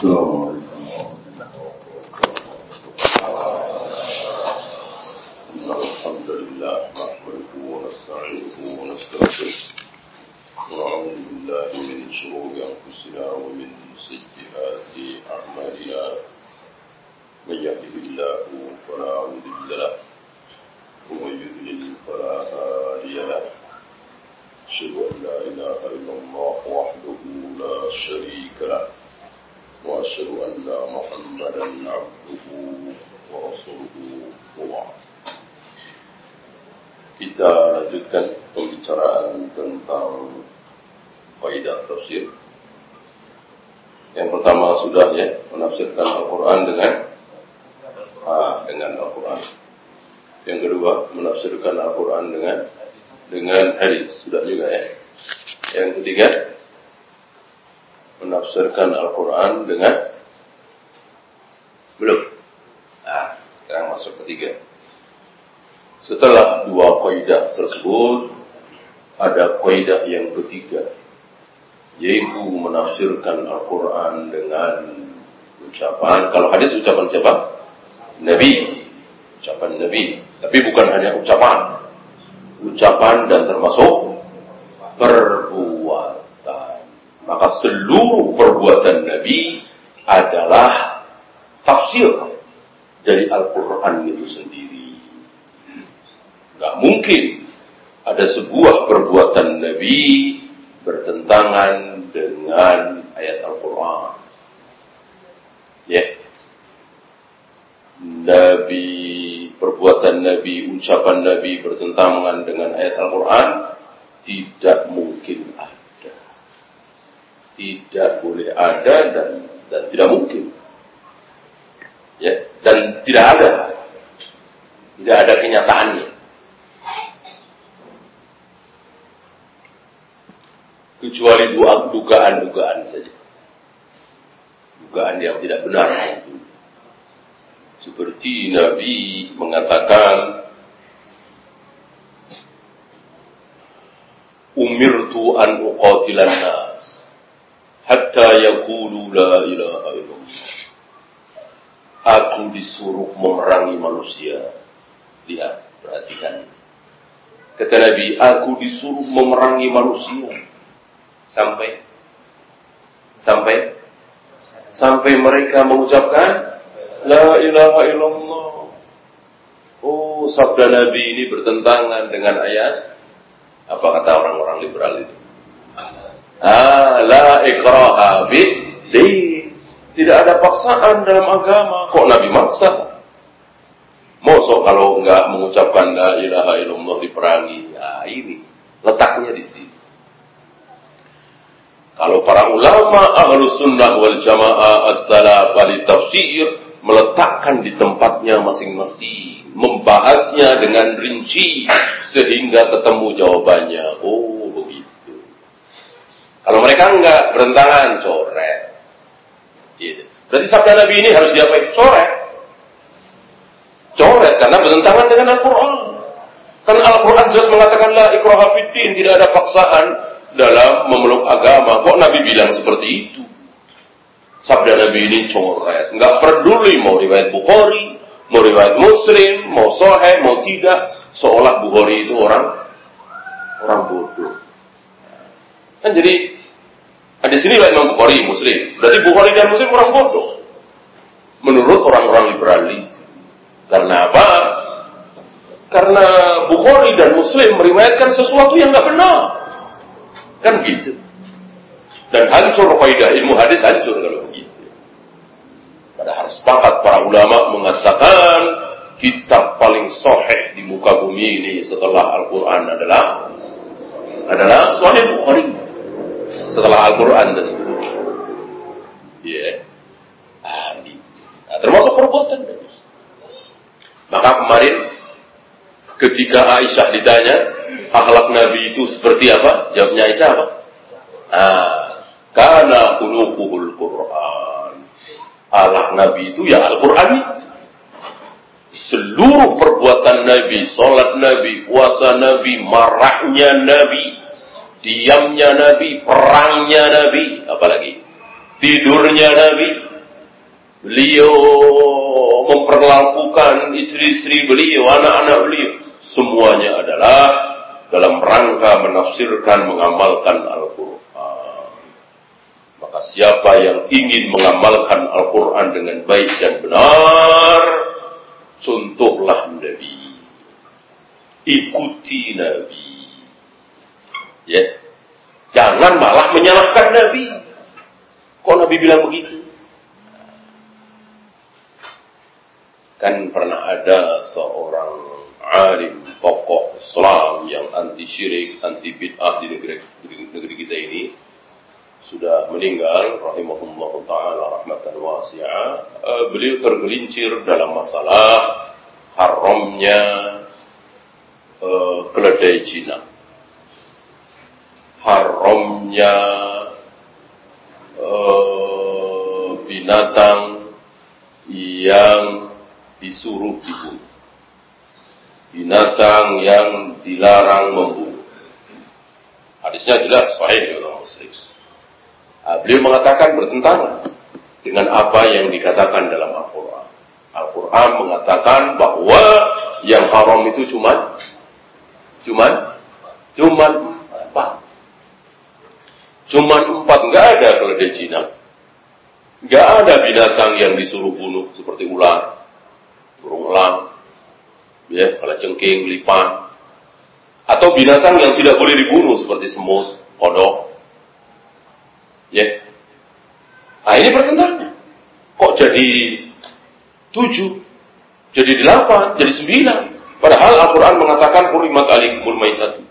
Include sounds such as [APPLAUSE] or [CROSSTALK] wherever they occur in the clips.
そうです。Tafsir. Yang pertama sudah ya menafsirkan Al-Quran dengan ah, dengan Al-Quran. Yang kedua menafsirkan Al-Quran dengan dengan hadis sudah juga ya. Yang ketiga menafsirkan Al-Quran dengan belum. Ah, sekarang masuk ketiga. Setelah dua kaidah tersebut, ada kaidah yang ketiga, yaitu menafsirkan Al-Quran dengan ucapan. Kalau hadis ucapan siapa? Nabi. Ucapan Nabi. Tapi bukan hanya ucapan. Ucapan dan termasuk perbuatan. Maka seluruh perbuatan Nabi adalah tafsir dari Al-Quran itu sendiri. Gak mungkin ada sebuah perbuatan Nabi bertentangan dengan ayat Al-Quran. Ya. Nabi, perbuatan Nabi, ucapan Nabi bertentangan dengan ayat Al-Quran tidak mungkin ada. Tidak boleh ada dan dan tidak mungkin. Ya, dan tidak ada. Tidak ada kenyataannya. Kecuali dugaan-dugaan saja. Dugaan yang tidak benar. Seperti Nabi mengatakan, Umirtu an uqatilan nas hatta yaqulu la ilaha illallah. Aku disuruh memerangi manusia. Lihat, perhatikan. Kata Nabi, aku disuruh memerangi manusia sampai sampai sampai mereka mengucapkan la ilaha illallah. Oh, sabda Nabi ini bertentangan dengan ayat apa kata orang-orang liberal itu? Ah, la ikraha. Tidak ada paksaan dalam agama. Kok Nabi maksa? Mosok kalau enggak mengucapkan la ilaha illallah diperangi. Nah, ini letaknya di sini. Kalau para ulama ahlus sunnah wal jamaah as-salaf tafsir meletakkan di tempatnya masing-masing, membahasnya dengan rinci sehingga ketemu jawabannya. Oh begitu. Kalau mereka enggak berentangan coret. Gitu. Berarti sabda Nabi ini harus diapain? Coret. Coret karena bertentangan dengan Al-Quran. Kan Al-Quran jelas mengatakan la ikraha tidak ada paksaan dalam memeluk agama. Kok Nabi bilang seperti itu? Sabda Nabi ini coret. Nggak peduli mau riwayat Bukhari, mau riwayat Muslim, mau Sohe, mau tidak. Seolah Bukhari itu orang orang bodoh. Kan jadi di sini lah Imam Bukhari Muslim. Berarti Bukhari dan Muslim orang bodoh. Menurut orang-orang liberalis. Karena apa? Karena Bukhari dan Muslim meriwayatkan sesuatu yang nggak benar. Kan gitu. Dan hancur faidah ilmu hadis hancur kalau begitu. Padahal sepakat para ulama mengatakan kitab paling sahih di muka bumi ini setelah Al-Quran adalah adalah Sahih Bukhari. Setelah Al-Quran tentu. Ya. Yeah. Ah, nah, termasuk perbuatan. Maka kemarin ketika Aisyah ditanya, akhlak Nabi itu seperti apa? Jawabnya Aisyah apa? Ah, karena khuluquhul Quran. Akhlak Nabi itu ya Al-Quran. Seluruh perbuatan Nabi, sholat Nabi, puasa Nabi, marahnya Nabi, diamnya Nabi, perangnya Nabi, apalagi tidurnya Nabi, beliau memperlakukan istri-istri beliau, anak-anak beliau, semuanya adalah dalam rangka menafsirkan, mengamalkan Al-Quran. Maka siapa yang ingin mengamalkan Al-Quran dengan baik dan benar, contohlah Nabi. Ikuti Nabi. Ya. Jangan malah menyalahkan Nabi. Kok Nabi bilang begitu? Kan pernah ada seorang alim tokoh Islam yang anti syirik, anti bid'ah di negeri, negeri kita ini sudah meninggal rahimahullah taala rahmatan wasi'ah. Uh, beliau tergelincir dalam masalah haramnya uh, keledai Cina. Haramnya uh, binatang yang disuruh dibunuh. Binatang yang dilarang membunuh. Hadisnya jelas sahih oleh Muslim. Nah, beliau mengatakan bertentangan dengan apa yang dikatakan dalam Al-Quran. Al-Quran mengatakan bahwa yang haram itu cuma cuman cuman empat. Cuman empat, nggak ada keledai Cina. Nggak ada binatang yang disuruh bunuh seperti ular, burung elang, ya, kalau cengking, lipan, atau binatang yang tidak boleh dibunuh seperti semut, kodok, ya. Nah ini pertentangan. Kok jadi tujuh, jadi delapan, jadi sembilan. Padahal Al-Quran mengatakan kurimat alikumul maitat.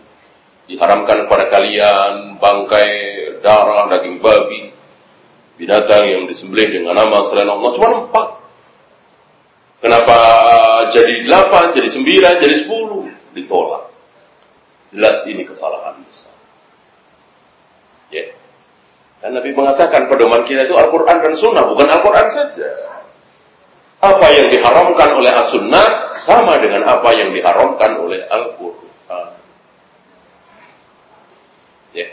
Diharamkan kepada kalian bangkai, darah, daging babi, binatang yang disembelih dengan nama selain Allah. Cuma empat. Kenapa jadi delapan, jadi sembilan, jadi sepuluh? Ditolak. Jelas ini kesalahan besar. Ya. Dan Nabi mengatakan pedoman kita itu Al-Quran dan Sunnah, bukan Al-Quran saja. Apa yang diharamkan oleh As-Sunnah sama dengan apa yang diharamkan oleh Al-Quran. Ya.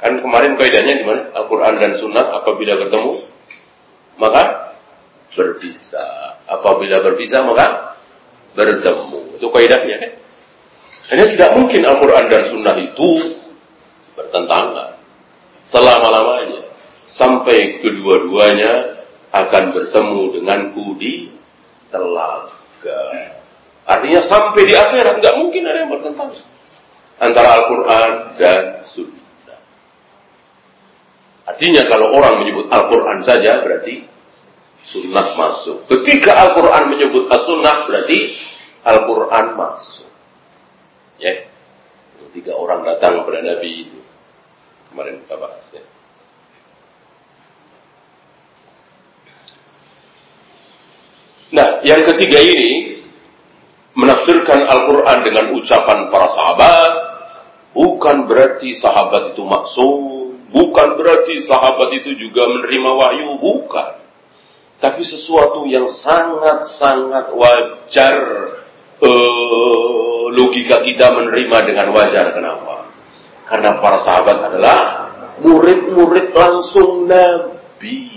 Kan kemarin kaidahnya gimana? Al-Quran dan Sunnah apabila ketemu, maka berpisah. Apabila berpisah maka bertemu. Itu kaidahnya kan? Hanya tidak mungkin Al-Quran dan Sunnah itu bertentangan selama-lamanya sampai kedua-duanya akan bertemu denganku di telaga. Artinya sampai di akhirat nggak mungkin ada yang bertentangan antara Al-Quran dan Sunnah. Artinya kalau orang menyebut Al-Quran saja berarti sunnah masuk. Ketika Al-Quran menyebut as-sunnah berarti Al-Quran masuk. Ya. Tiga orang datang kepada Nabi itu. Kemarin kita bahas ya. Nah, yang ketiga ini menafsirkan Al-Quran dengan ucapan para sahabat bukan berarti sahabat itu maksum, bukan berarti sahabat itu juga menerima wahyu, bukan tapi sesuatu yang sangat-sangat wajar uh, logika kita menerima dengan wajar. Kenapa? Karena para sahabat adalah murid-murid langsung Nabi.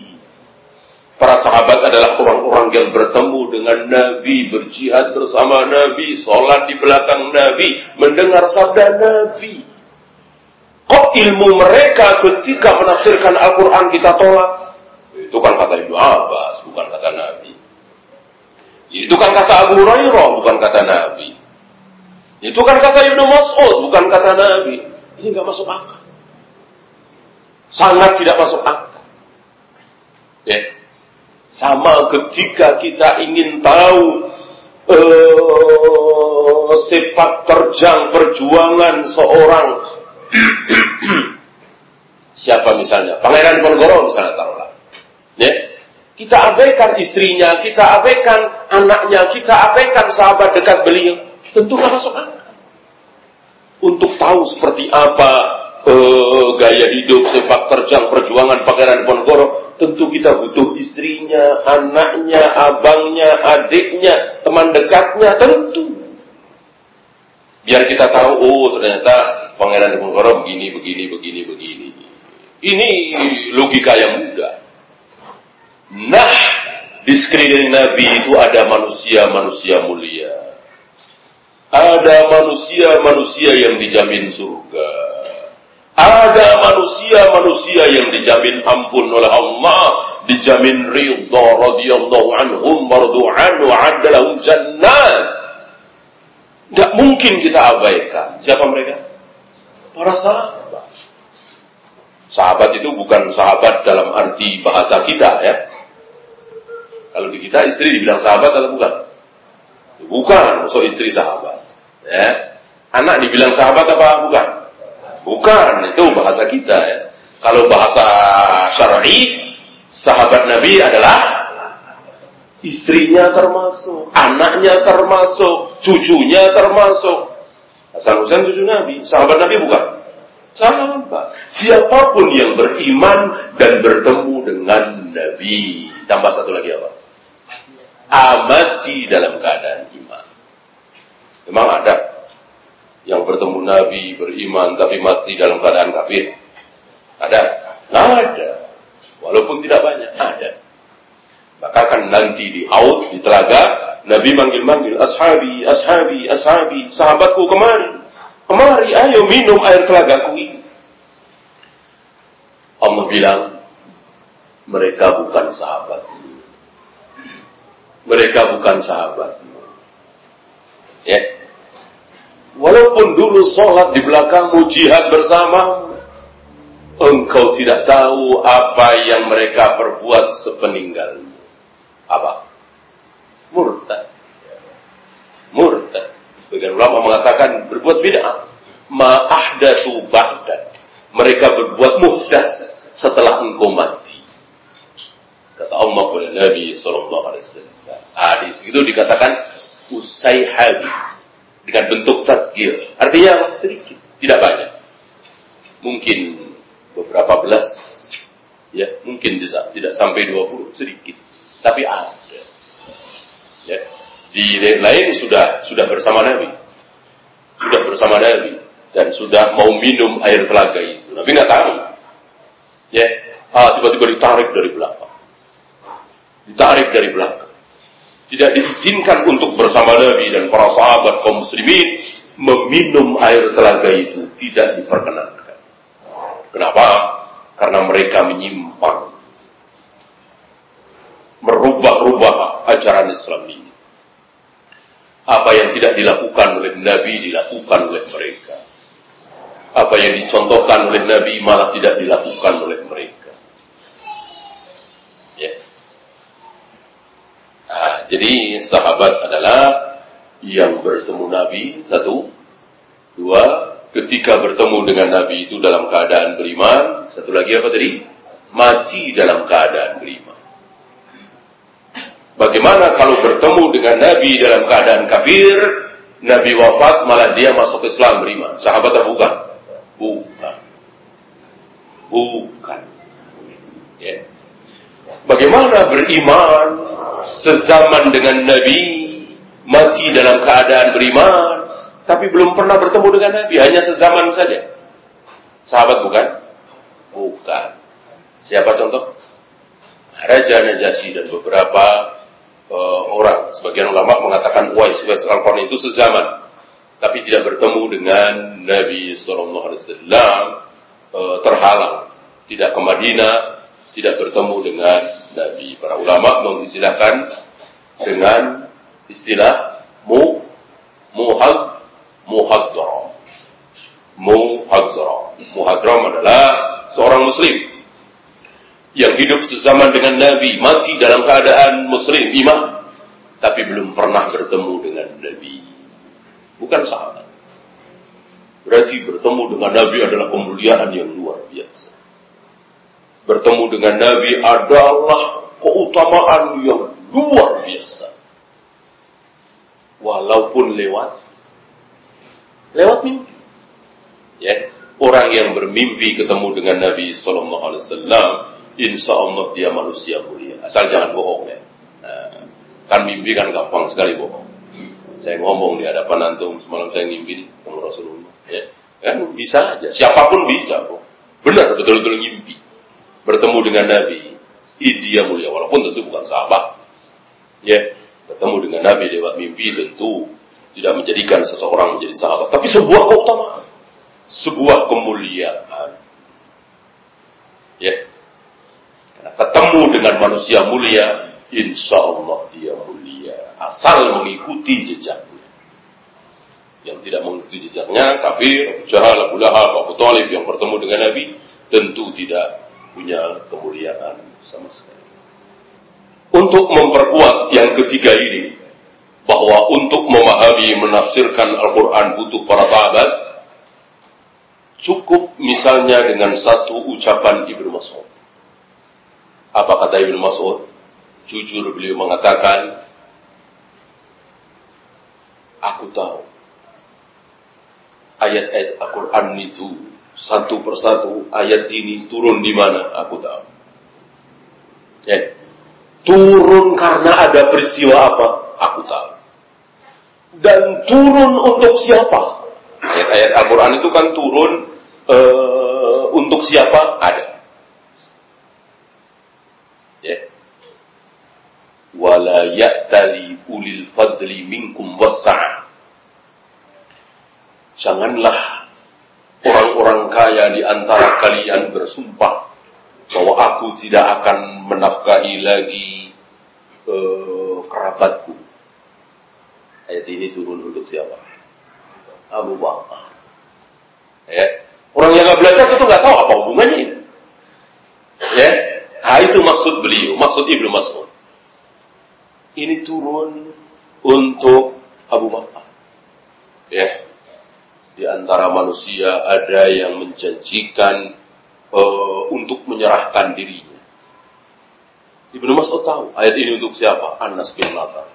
Para sahabat adalah orang-orang yang bertemu dengan Nabi, berjihad bersama Nabi, sholat di belakang Nabi, mendengar sabda Nabi. Kok ilmu mereka ketika menafsirkan Al-Quran kita tolak? Itu kan kata Ibnu Abbas, bukan kata Nabi. Itu kan kata Abu Hurairah, bukan kata Nabi. Itu kan kata Ibnu Mas'ud, bukan kata Nabi. Ini nggak masuk akal. Sangat tidak masuk akal. Ya. Sama ketika kita ingin tahu uh, sepak terjang perjuangan seorang [CLEARS THROAT] siapa misalnya Pangeran Ponegoro misalnya taruhlah Ya. Kita abaikan istrinya, kita abaikan anaknya, kita abaikan sahabat dekat beliau. Tentu nggak masuk akal. Untuk tahu seperti apa uh, gaya hidup, sepak terjang, perjuangan Pangeran Ponegoro, tentu kita butuh istrinya, anaknya, abangnya, adiknya, teman dekatnya, tentu. Biar kita tahu, oh ternyata Pangeran Ponegoro begini, begini, begini, begini. Ini logika yang mudah. Di sekeliling Nabi itu ada manusia-manusia mulia. Ada manusia-manusia yang dijamin surga. Ada manusia-manusia yang dijamin ampun oleh Allah, dijamin ridha radhiyallahu anhum mardu'an wa adalahum jannat. Tidak mungkin kita abaikan. Siapa mereka? Para sahabat. Sahabat itu bukan sahabat dalam arti bahasa kita ya. Kalau di kita istri dibilang sahabat atau bukan? Bukan, so istri sahabat. Ya. Anak dibilang sahabat apa bukan? Bukan, itu bahasa kita ya. Kalau bahasa syar'i, sahabat Nabi adalah istrinya termasuk, anaknya termasuk, cucunya termasuk. Hasan Husain cucu Nabi, sahabat Nabi bukan? Sahabat. Siapa pun yang beriman dan bertemu dengan Nabi. Tambah satu lagi apa? Amati dalam keadaan iman. Memang ada yang bertemu Nabi, beriman, tapi mati dalam keadaan kafir. Ada? Ada. Walaupun tidak banyak, ada. Maka akan nanti di haud, di telaga, Nabi manggil-manggil, ashabi, ashabi, ashabi, sahabatku kemari. Kemari, ayo minum air telagaku ini. Allah bilang, mereka bukan sahabatmu. Mereka bukan sahabatmu. Ya, Walaupun dulu sholat di belakangmu jihad bersama, engkau tidak tahu apa yang mereka perbuat sepeninggalmu. Apa? Murtad. Murtad. Sebagian ulama mengatakan berbuat bid'ah. Ma'ahdatu ba'dan. Mereka berbuat muhdas setelah engkau mati. Nabi Sallallahu Alaihi Wasallam. Hadis itu dikatakan usai habis dengan bentuk tasgir. Artinya sedikit, tidak banyak. Mungkin beberapa belas, ya mungkin tidak sampai 20, sedikit. Tapi ada. Ya. Di lain sudah sudah bersama Nabi. Sudah bersama Nabi dan sudah mau minum air telaga itu. Nabi nggak tahu. Ya, ah, tiba-tiba ditarik dari belakang. Ditarik dari belakang tidak diizinkan untuk bersama Nabi dan para sahabat kaum muslimin meminum air telaga itu tidak diperkenankan. Kenapa? Karena mereka menyimpang merubah-rubah ajaran Islam ini. Apa yang tidak dilakukan oleh Nabi dilakukan oleh mereka. Apa yang dicontohkan oleh Nabi malah tidak dilakukan oleh mereka. Nah, jadi sahabat adalah yang bertemu Nabi satu, dua, ketika bertemu dengan Nabi itu dalam keadaan beriman, satu lagi apa tadi? Mati dalam keadaan beriman. Bagaimana kalau bertemu dengan Nabi dalam keadaan kafir, Nabi wafat malah dia masuk Islam beriman. Sahabat atau bukan? Bukan. Bukan. Ya. Bagaimana beriman sezaman dengan Nabi, mati dalam keadaan beriman, tapi belum pernah bertemu dengan Nabi, hanya sezaman saja. Sahabat bukan? Bukan. Siapa contoh? Raja Najasyi dan beberapa uh, orang. Sebagian ulama mengatakan Uwais, Uwais al itu sezaman. Tapi tidak bertemu dengan Nabi SAW uh, terhalang. Tidak ke Madinah, tidak bertemu dengan Nabi. Para ulama mengistilahkan dengan istilah mu muhad muhadram. Muhadram. Muhadram adalah seorang muslim yang hidup sezaman dengan Nabi, mati dalam keadaan muslim, iman, tapi belum pernah bertemu dengan Nabi. Bukan sahabat. Berarti bertemu dengan Nabi adalah kemuliaan yang luar biasa bertemu dengan Nabi adalah keutamaan yang luar biasa. Walaupun lewat lewat mimpi. Ya, orang yang bermimpi ketemu dengan Nabi Sallallahu Alaihi Wasallam, insya Allah dia manusia mulia. Asal jangan bohong ya. Nah, kan mimpi kan gampang sekali bohong. Saya ngomong di hadapan antum semalam saya mimpi ketemu Rasulullah. Ya, kan bisa aja. Siapa pun bisa, kok. Benar betul-betul mimpi bertemu dengan Nabi, dia mulia walaupun tentu bukan sahabat. Ya, ketemu dengan Nabi lewat mimpi tentu tidak menjadikan seseorang menjadi sahabat, tapi sebuah keutamaan, sebuah kemuliaan. Ya, ketemu dengan manusia mulia, insya Allah dia mulia, asal mengikuti jejaknya. Yang tidak mengikuti jejaknya, kafir, Abu Jahal, Abu Lahab, Abu Talib yang bertemu dengan Nabi, tentu tidak punya kemuliaan sama sekali. Untuk memperkuat yang ketiga ini, bahwa untuk memahami menafsirkan Al-Quran butuh para sahabat, cukup misalnya dengan satu ucapan Ibnu Mas'ud. Apa kata Ibnu Mas'ud? Jujur beliau mengatakan, aku tahu ayat-ayat Al-Quran itu satu persatu ayat ini turun di mana aku tahu. Ya. Turun karena ada peristiwa apa? Aku tahu dan turun untuk siapa? Ayat-ayat Al-Quran itu kan turun uh, untuk siapa? Ada. Ya. Wala ulil fadli minkum wassa'a. Janganlah orang-orang kaya di antara kalian bersumpah bahwa aku tidak akan menafkahi lagi uh, kerabatku Ayat ini turun untuk siapa? Abu Bakar. Ya. Orang yang nggak belajar itu nggak tahu apa hubungannya ini. Ya. Nah, itu maksud beliau, maksud Ibnu Mas'ud. Ini turun untuk Abu Bakar. Ya. Di antara manusia ada yang menjanjikan uh, untuk menyerahkan dirinya. Ibnu Mas'ud tahu ayat ini untuk siapa? Anas bin Nadar.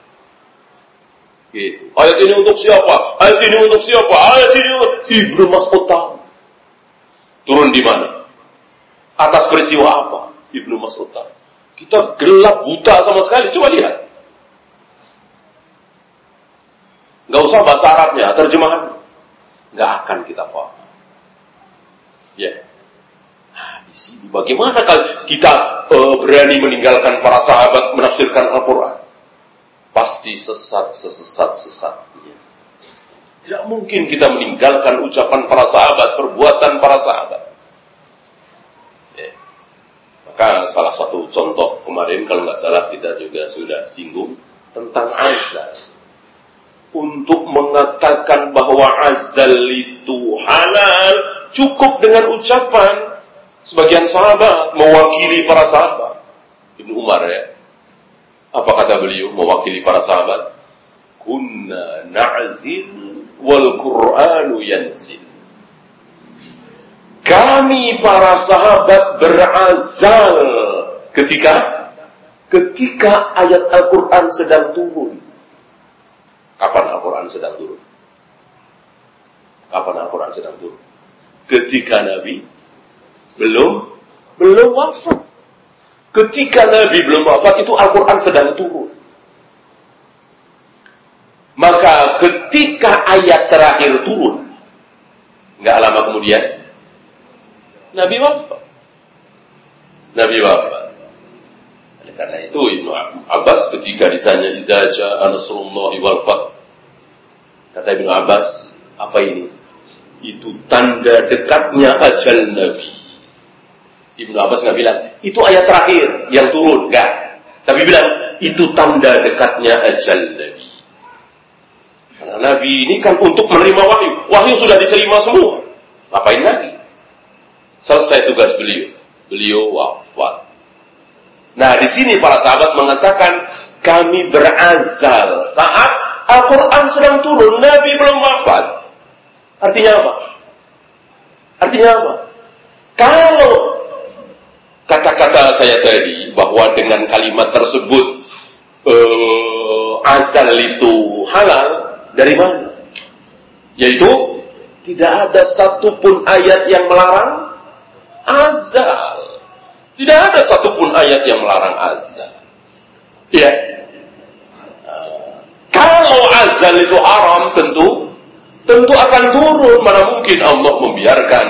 Gitu. Ayat ini untuk siapa? Ayat ini untuk siapa? Ayat ini untuk Ibnu Mas'ud tahu. Turun di mana? Atas peristiwa apa? Ibnu Mas'ud tahu. Kita gelap buta sama sekali. Coba lihat. Gak usah bahasa Arabnya, terjemahan. Gak akan kita paham. Ya. Yeah. Nah, di sini bagaimana kalau kita uh, berani meninggalkan para sahabat menafsirkan Al-Quran? pasti sesat sesat sesatnya. Tidak mungkin kita meninggalkan ucapan para sahabat, perbuatan para sahabat. Ya. Maka salah satu contoh kemarin kalau nggak salah kita juga sudah singgung tentang azal. Untuk mengatakan bahwa azal itu halal cukup dengan ucapan sebagian sahabat mewakili para sahabat. Ibnu Umar ya, apa kata beliau mewakili para sahabat? Kunna na'zil wal Qur'anu yanzil. Kami para sahabat berazal ketika ketika ayat Al-Quran sedang turun. Kapan Al-Quran sedang turun? Kapan Al-Quran sedang turun? Ketika Nabi belum belum wafat. Ketika Nabi belum wafat itu Al-Quran sedang turun. Maka ketika ayat terakhir turun, nggak lama kemudian, Nabi wafat. Nabi wafat. Karena itu Ibnu Abbas ketika ditanya idaja Nasrullah wal kata Ibnu Abbas, apa ini? Itu tanda dekatnya ajal Nabi. Ibnu Abbas nggak bilang, itu ayat terakhir yang turun, enggak. Tapi bilang, itu tanda dekatnya ajal Nabi. Karena Nabi ini kan untuk menerima wahyu. Wahyu sudah diterima semua. Ngapain lagi? Selesai tugas beliau. Beliau wafat. Nah, di sini para sahabat mengatakan, kami berazal saat Al-Quran sedang turun, Nabi belum wafat. Artinya apa? Artinya apa? Kalau kata-kata saya tadi bahwa dengan kalimat tersebut uh, azal itu halal dari mana? Yaitu tidak ada satupun ayat yang melarang azal. Tidak ada satupun ayat yang melarang azal. Ya. Kalau azal itu haram tentu tentu akan turun. Mana mungkin Allah membiarkan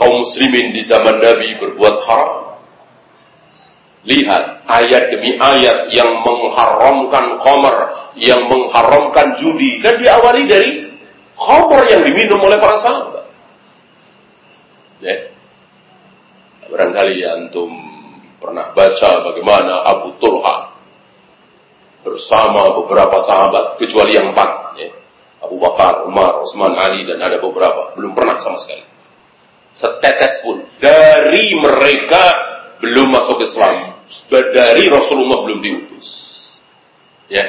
kaum muslimin di zaman Nabi berbuat haram. Lihat ayat demi ayat yang mengharamkan khamar, yang mengharamkan judi. Kan diawali dari khamar yang diminum oleh para sahabat. Ya. Barangkali antum pernah baca bagaimana Abu Tulha bersama beberapa sahabat, kecuali yang empat. Ya. Abu Bakar, Umar, Utsman, Ali, dan ada beberapa. Belum pernah sama sekali. Setetes pun. Dari mereka belum masuk Islam dari Rasulullah belum diutus. Ya.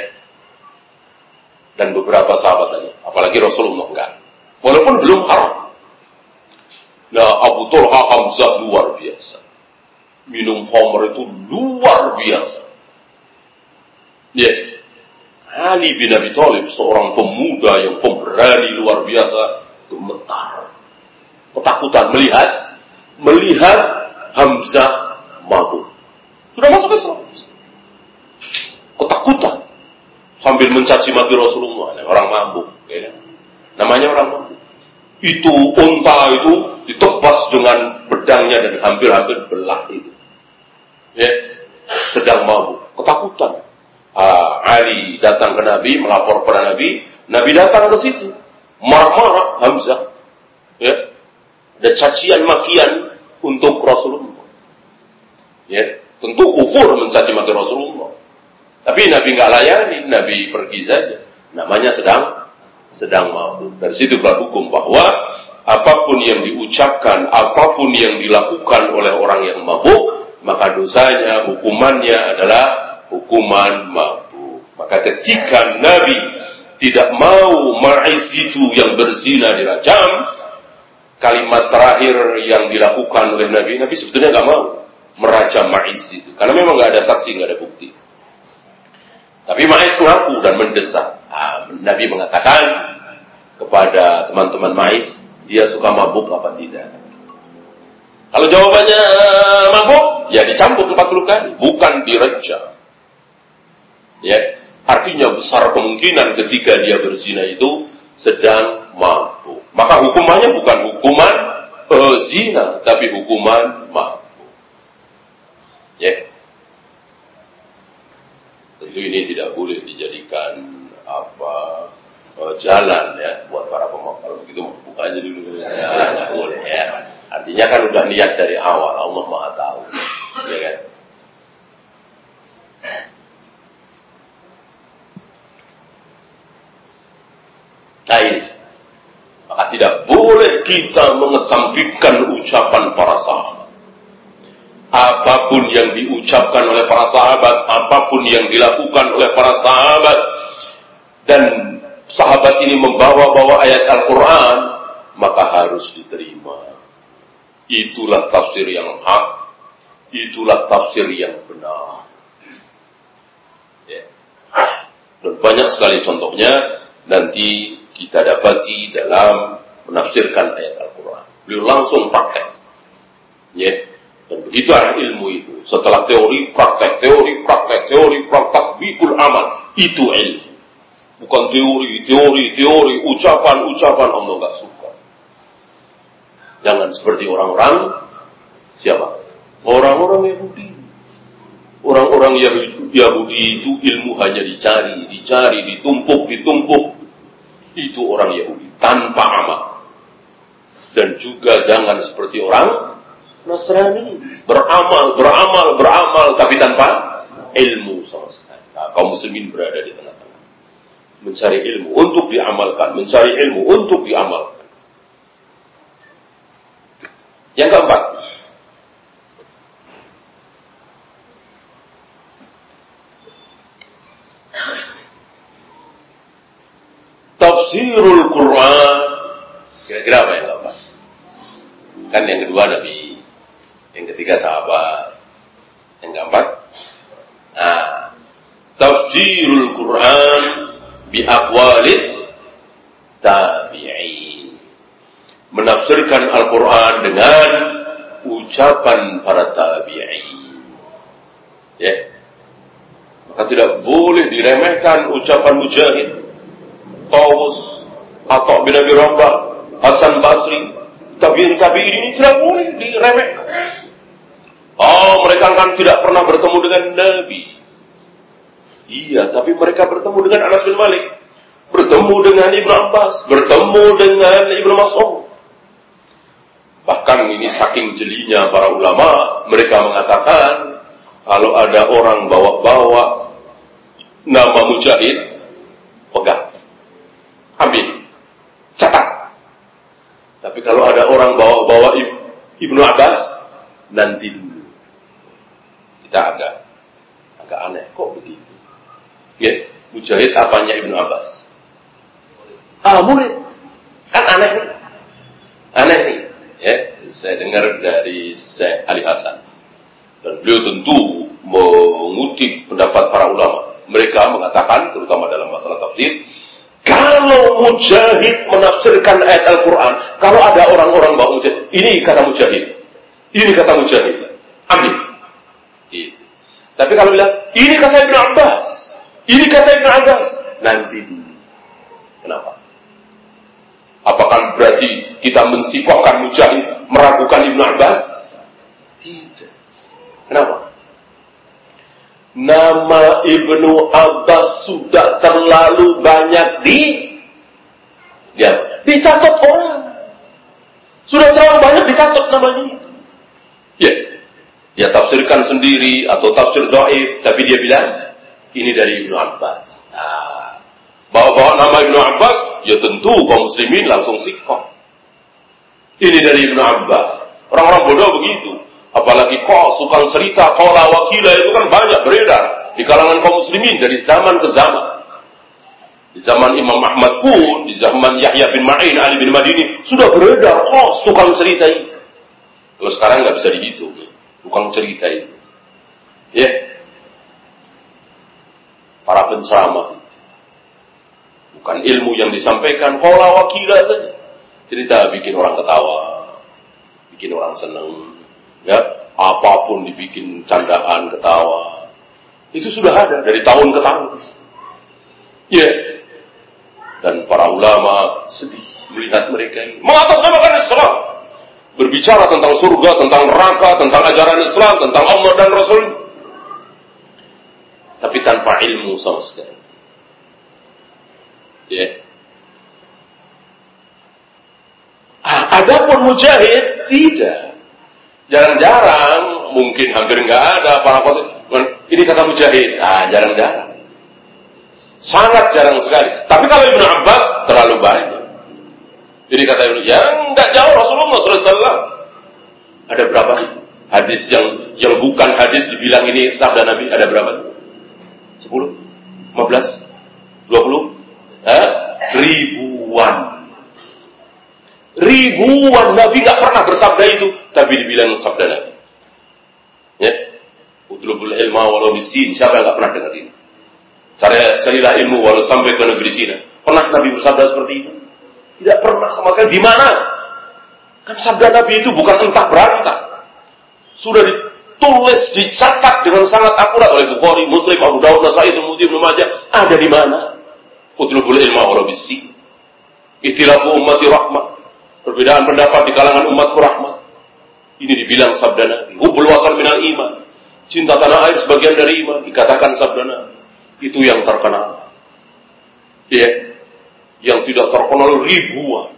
Dan beberapa sahabat tadi, apalagi Rasulullah enggak. Walaupun belum haram. Nah, Abu Talha Hamzah luar biasa. Minum homer itu luar biasa. Ya. Ali bin Abi Thalib, seorang pemuda yang pemberani luar biasa, gemetar. Ketakutan melihat melihat Hamzah mabuk. Sudah masuk Islam. Ketakutan. Sambil mencaci maki Rasulullah. Orang mabuk. Ya. Kan? Namanya orang mabuk. Itu unta itu ditebas dengan pedangnya dan hampir-hampir belah itu. Ya. Sedang mabuk. Ketakutan. Ah, Ali datang ke Nabi, melapor kepada Nabi. Nabi datang ke situ. Marah-marah Hamzah. Ya. Ada cacian makian untuk Rasulullah. Ya. Tentu kufur mencaci maki Rasulullah. Tapi Nabi nggak layani, Nabi pergi saja. Namanya sedang sedang mabuk. Dari situ hukum bahwa apa pun yang diucapkan, apa pun yang dilakukan oleh orang yang mabuk, maka dosanya, hukumannya adalah hukuman mabuk. Maka ketika Nabi tidak mau ma'is itu yang berzina dirajam, kalimat terakhir yang dilakukan oleh Nabi, Nabi sebetulnya nggak mau meraja Ma'is itu. Karena memang nggak ada saksi, nggak ada bukti. Tapi Ma'is ngaku dan mendesak. Nah, Nabi mengatakan kepada teman-teman Ma'is, dia suka mabuk apa tidak. Kalau jawabannya eh, mabuk, ya dicambuk 40 kali, bukan direja. Ya, artinya besar kemungkinan ketika dia berzina itu sedang mabuk. Maka hukumannya bukan hukuman uh, zina, tapi hukuman mabuk. Ya. Tentu ini tidak boleh dijadikan apa uh, jalan ya buat para pemabuk. Kalau begitu buka aja dulu. Ya, nggak boleh ya. Artinya kan udah niat dari awal. Allah Maha tahu. Ya kan? Nah ini. Maka tidak boleh kita mengesampingkan ucapan para sahabat apa pun yang diucapkan oleh para sahabat, apa pun yang dilakukan oleh para sahabat, dan sahabat ini membawa-bawa ayat Al-Quran, maka harus diterima. Itulah tafsir yang hak, itulah tafsir yang benar. Ya. Dan banyak sekali contohnya nanti kita dapati dalam menafsirkan ayat Al-Quran. Beliau langsung pakai. Ya, begitu arah ilmu itu. Setelah teori, praktek, teori, praktek, teori, praktek, bikul amal. Itu ilmu. Bukan teori, teori, teori, ucapan, ucapan. Allah nggak suka. Jangan seperti orang-orang siapa? Orang-orang Yahudi. Orang-orang Yahudi itu ilmu hanya dicari, dicari, ditumpuk, ditumpuk. Itu orang Yahudi tanpa amal. Dan juga jangan seperti orang Nasrani. Beramal, beramal, beramal, tapi tanpa ilmu sama sekali. Nah, kaum muslimin berada di tengah-tengah. Mencari ilmu untuk diamalkan, mencari ilmu untuk diamalkan. Yang keempat, tafsirul Quran. Kira-kira apa yang keempat? Kan yang kedua Nabi ketiga sahabat. Yang keempat, nah, tafsirul Quran bi aqwalid tabi'in. Menafsirkan Al-Quran dengan ucapan para tabi'in. Ya. Maka tidak boleh diremehkan ucapan Mujahid, Taus, atau bin Abi Rabah, Hasan Basri, tabi'in tabi'in ini tidak boleh diremehkan. Dikatakan tidak pernah bertemu dengan Nabi. Iya, tapi mereka bertemu dengan Anas bin Malik, bertemu dengan Ibnu Abbas, bertemu dengan Ibnu Mas'ud. Bahkan ini saking jelinya para ulama, mereka mengatakan kalau ada orang bawa-bawa nama mujahid, pegang, ambil, catat. Tapi kalau ada orang bawa-bawa Ibnu Abbas, nanti dulu. Kita agak agak aneh, kok begitu? Ya, Mujahid apanya Ibnu Abbas? Ah, murid. Kan aneh nih. Aneh nih. Ya, saya dengar dari Syekh Ali Hasan. Dan beliau tentu mengutip pendapat para ulama. Mereka mengatakan, terutama dalam masalah tafsir, kalau mujahid menafsirkan ayat Al-Quran, kalau ada orang-orang bawa mujahid, ini kata mujahid, ini kata mujahid, ambil. Tapi kalau bilang, ini kata Ibn Abbas, ini kata Ibn Abbas. Nanti Kenapa? Apakah berarti kita mensikokkan Mujahid meragukan Ibn Abbas? Tidak. Kenapa? Nama Ibnu Abbas sudah terlalu banyak di ya, dicatat orang. Sudah terlalu banyak dicatat namanya. Ya. Dia tafsirkan sendiri atau tafsir doif, tapi dia bilang ini dari Ibnu Abbas. Nah, bawa-bawa nama Ibnu Abbas, ya tentu kaum muslimin langsung sikap. Ini dari Ibnu Abbas. Orang-orang bodoh begitu. Apalagi kok suka cerita, kola wakila itu kan banyak beredar di kalangan kaum muslimin dari zaman ke zaman. Di zaman Imam Ahmad pun, di zaman Yahya bin Ma'in, Ali bin Madini, sudah beredar kok tukang cerita itu. Kalau sekarang nggak bisa dihitung, tukang cerita itu. Ya, para penceramah. Bukan ilmu yang disampaikan, kola wakila saja. Cerita bikin orang ketawa, bikin orang seneng, ya apa pun dibikin candaan ketawa. Itu sudah ada dari tahun ke tahun. Ya. Dan para ulama sedih melihat mereka ini. Berbicara tentang surga, tentang neraka, tentang ajaran Islam, tentang Allah dan Rasul tapi tanpa ilmu sama sekali. Ya. Yeah. Ah, adapun mujahid tidak. Jarang-jarang, mungkin hampir nggak ada para khotib. Ini kata mujahid, ah jarang-jarang. Sangat jarang sekali. Tapi kalau Ibnu Abbas terlalu banyak. Jadi kata Ibnu, yang nggak jauh Rasulullah SAW. Ada berapa hadis yang yang bukan hadis dibilang ini sabda Nabi? Ada berapa? 10, 15, 20, eh? ribuan. Ribuan Nabi nggak pernah bersabda itu, tapi dibilang sabda Nabi. Ya, utlubul ilma walau bisin. Siapa yang nggak pernah dengar ini? Cari, carilah ilmu walau sampai ke negeri Cina. Pernah Nabi bersabda seperti itu? Tidak pernah sama sekali. Di mana? Kan sabda Nabi itu bukan entah berantah. Sudah di, tulis dicatat dengan sangat akurat oleh Bukhari, Muslim, Abu Dawud, Nasai, Tirmidzi, Ibnu Majah. Ada di mana? Utlubul ilma wa bisi. Ikhtilafu ummati rahmat. Perbedaan pendapat di kalangan umatku rahmat. Ini dibilang sabda Nabi. Hubul wakar minal iman. Cinta tanah air sebagian dari iman. Dikatakan sabda Nabi. Itu yang terkenal. Ya. Yang tidak terkenal ribuan.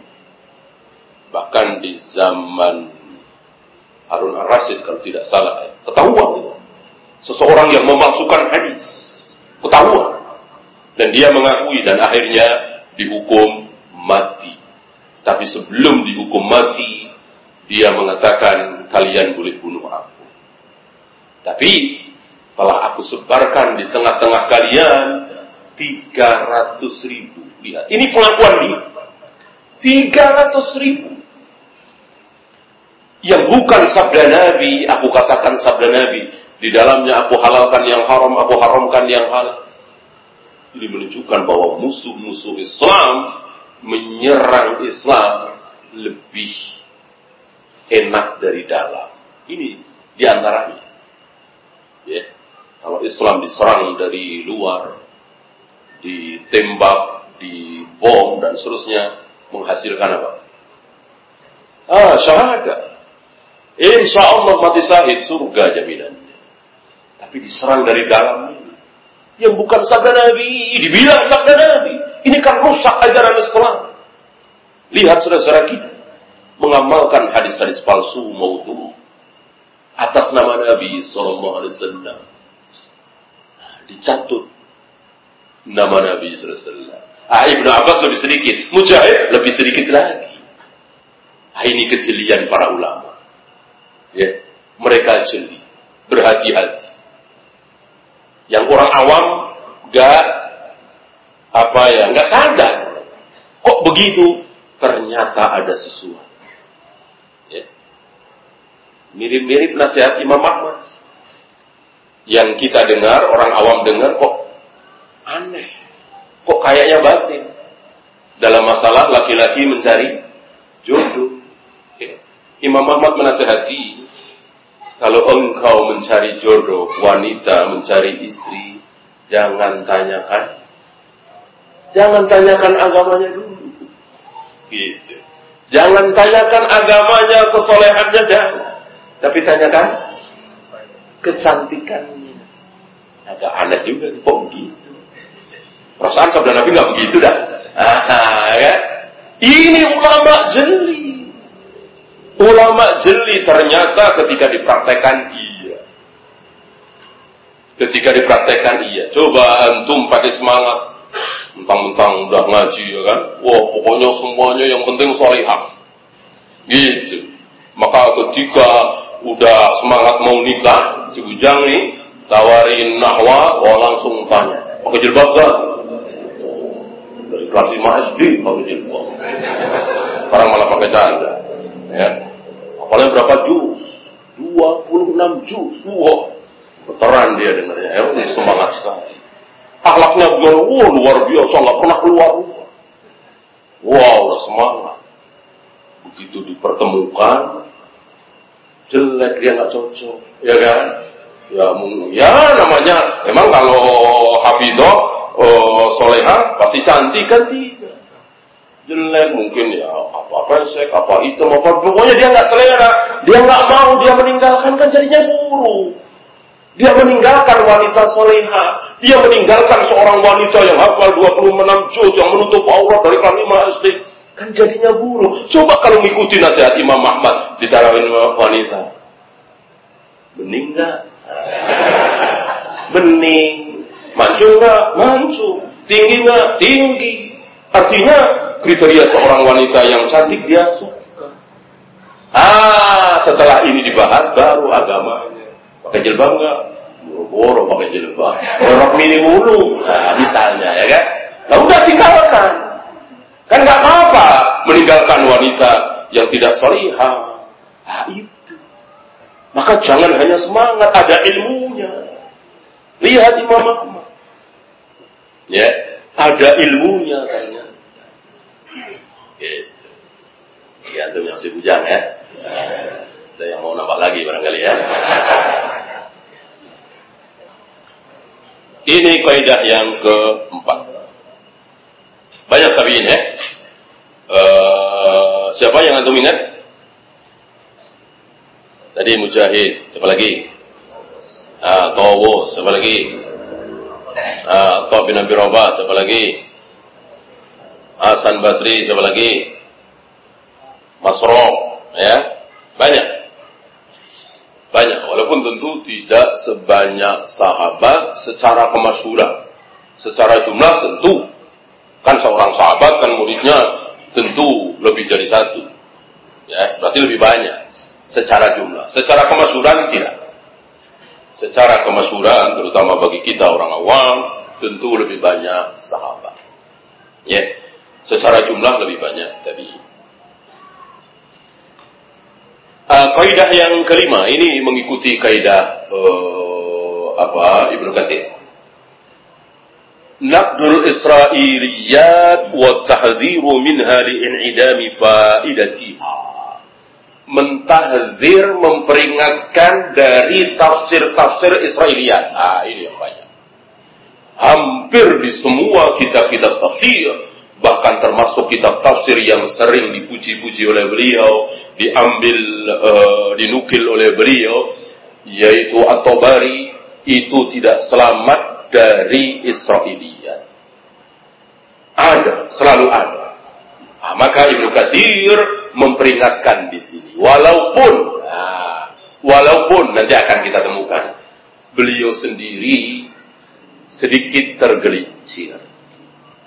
Bahkan di zaman Harun Ar-Rasyid kalau tidak salah. Ketahuan itu. Seseorang yang memasukkan hadis. Ketahuan. Dan dia mengakui dan akhirnya dihukum mati. Tapi sebelum dihukum mati, dia mengatakan kalian boleh bunuh aku. Tapi telah aku sebarkan di tengah-tengah kalian 300 ribu. Lihat, ini pengakuan dia. 300 ribu yang bukan sabda Nabi, aku katakan sabda Nabi. Di dalamnya aku halalkan yang haram, aku haramkan yang halal. Ini menunjukkan bahwa musuh-musuh Islam menyerang Islam lebih enak dari dalam. Ini di antaranya. Ya. Kalau Islam diserang dari luar, ditembak, dibom dan seterusnya, menghasilkan apa? Ah, syahadat. Insya Allah mati syahid surga jaminannya. Tapi diserang dari dalam yang bukan sabda Nabi, dibilang sabda Nabi. Ini kan rusak ajaran Islam. Lihat saudara-saudara kita mengamalkan hadis-hadis palsu maudhu atas nama Nabi Sallallahu Alaihi Wasallam. Dicatut nama Nabi Wasallam. Ah, Ibnu Abbas lebih sedikit, Mujahid lebih sedikit lagi. Ah, ini kejelian para ulama. Ya, mereka jeli, berhati-hati. Yang orang awam gak apa ya, nggak sadar. Kok begitu? Ternyata ada sesuatu. Ya. Mirip-mirip nasihat Imam Ahmad. Yang kita dengar, orang awam dengar kok aneh. Kok kayaknya batin. Dalam masalah laki-laki mencari jodoh. Ya. Imam Ahmad menasehati, kalau engkau mencari jodoh, wanita mencari istri, jangan tanyakan Jangan tanyakan agamanya dulu. Gitu. Jangan tanyakan agamanya, kesolehannya jangan. Tapi tanyakan kecantikannya. Agak aneh juga, kok begitu. Perasaan sabda Nabi nggak begitu dah. Aha, ya. Ini ulama jeli. Ulama jeli ternyata ketika dipraktekkan iya. Ketika dipraktekkan iya. Coba antum pakai semangat mentang-mentang udah ngaji ya kan wah pokoknya semuanya yang penting solihah gitu maka ketika udah semangat mau nikah si Ujang nih tawarin nahwa wah langsung tanya pakai jilbab gak dari kelas 5 SD pakai jilbab sekarang malah pakai canda ya apalagi berapa juz 26 juz wah veteran dia dengarnya ya semangat sekali Akhlaknya beliau, wah luar biasa, nggak pernah keluar rumah. Wow, udah semangat. Begitu dipertemukan, jelek dia nggak cocok, ya kan? Ya, ya namanya, emang kalau Hafidoh, oh, soleha pasti cantik kan tidak. Jelek mungkin ya apa pesek, apa itu, apa pokoknya dia nggak selera, dia nggak mau, dia meninggalkan kan jadinya buruk. Dia meninggalkan wanita soleha. Dia meninggalkan seorang wanita yang hafal 26 juz yang menutup aurat dari kelas 5 SD. Kan jadinya buruk. Coba kalau mengikuti nasihat Imam Ahmad di tarawih wanita. Bening nggak? Bening. Mancung nggak? Mancung. Tinggi nggak? Tinggi. Artinya kriteria seorang wanita yang cantik dia suka. Ah, setelah ini dibahas baru agamanya. Pakai jilbab enggak? Boro-boro pakai jilbab. Rok mini mulu. Nah, misalnya ya kan? Nah udah tinggalkan. Kan nggak apa-apa meninggalkan wanita yang tidak solihah. Nah itu. Maka jangan hanya semangat, ada ilmunya. Lihat Imam Ahmad. Ya, ada ilmunya katanya. Gitu. Ya, itu yang si bujang ya. Ada yang mau nambah lagi barangkali ya. Ini kaidah yang keempat. Banyak tabiin ya. Uh, siapa yang antum ingat? Tadi Mujahid, siapa lagi? Ah, Tawo, siapa lagi? Taw bin Abi Rabah, siapa lagi? Hasan Basri, siapa lagi? Masroh, ya, banyak. Banyak, walaupun tentu tidak sebanyak sahabat secara kemasyuran. Secara jumlah tentu. Kan seorang sahabat kan muridnya tentu lebih dari satu. Ya, berarti lebih banyak secara jumlah. Secara kemasyuran tidak. Secara kemasyuran terutama bagi kita orang awam tentu lebih banyak sahabat. Ya, secara jumlah lebih banyak tabi'in. Uh, kaidah yang kelima ini mengikuti kaidah uh, apa Ibnu Katsir. Naqdul Israiliyat wa tahdhiru minha li'in'idami faidatiha. Mentahzir memperingatkan dari tafsir-tafsir Israiliyat. Ah, ini yang banyak. Hampir di semua kitab-kitab tafsir bahkan termasuk kitab tafsir yang sering dipuji-puji oleh beliau, diambil uh, dinukil oleh beliau, yaitu At-Tabari, itu tidak selamat dari Israiliyat. Ada, selalu ada. Nah, maka Ibnu Katsir memperingatkan di sini. Walaupun, nah, walaupun nanti akan kita temukan, beliau sendiri sedikit tergelincir.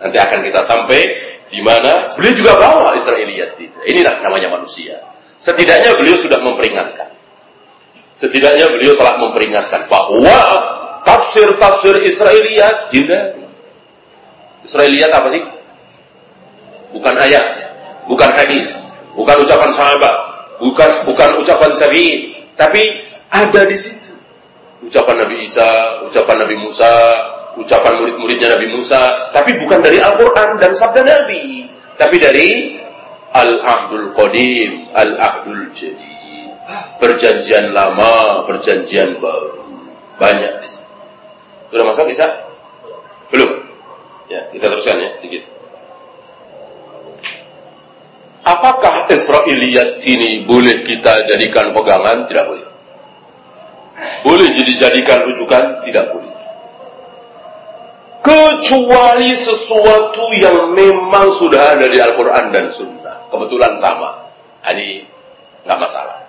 Nanti akan kita sampai di mana beliau juga bawa Israiliyat itu. Inilah namanya manusia. Setidaknya beliau sudah memperingatkan. Setidaknya beliau telah memperingatkan bahwa tafsir-tafsir Israiliyat hindari. Israiliyat apa sih? Bukan ayat, bukan hadis, bukan ucapan sahabat, bukan bukan ucapan tabi'in, tapi ada di situ. Ucapan Nabi Isa, ucapan Nabi Musa, ucapan murid-muridnya Nabi Musa, tapi bukan dari Al-Quran dan sabda Nabi, tapi dari Al-Ahdul Qadim, Al-Ahdul Jadid. Perjanjian lama, perjanjian baru. Banyak. Sudah masuk bisa? Belum? Ya, kita teruskan ya, sedikit. Apakah Israiliyat ini boleh kita jadikan pegangan? Tidak boleh. Boleh jadi jadikan rujukan? Tidak boleh kecuali sesuatu yang memang sudah ada di Al-Quran dan Sunnah. Kebetulan sama. Nah, ini nggak masalah.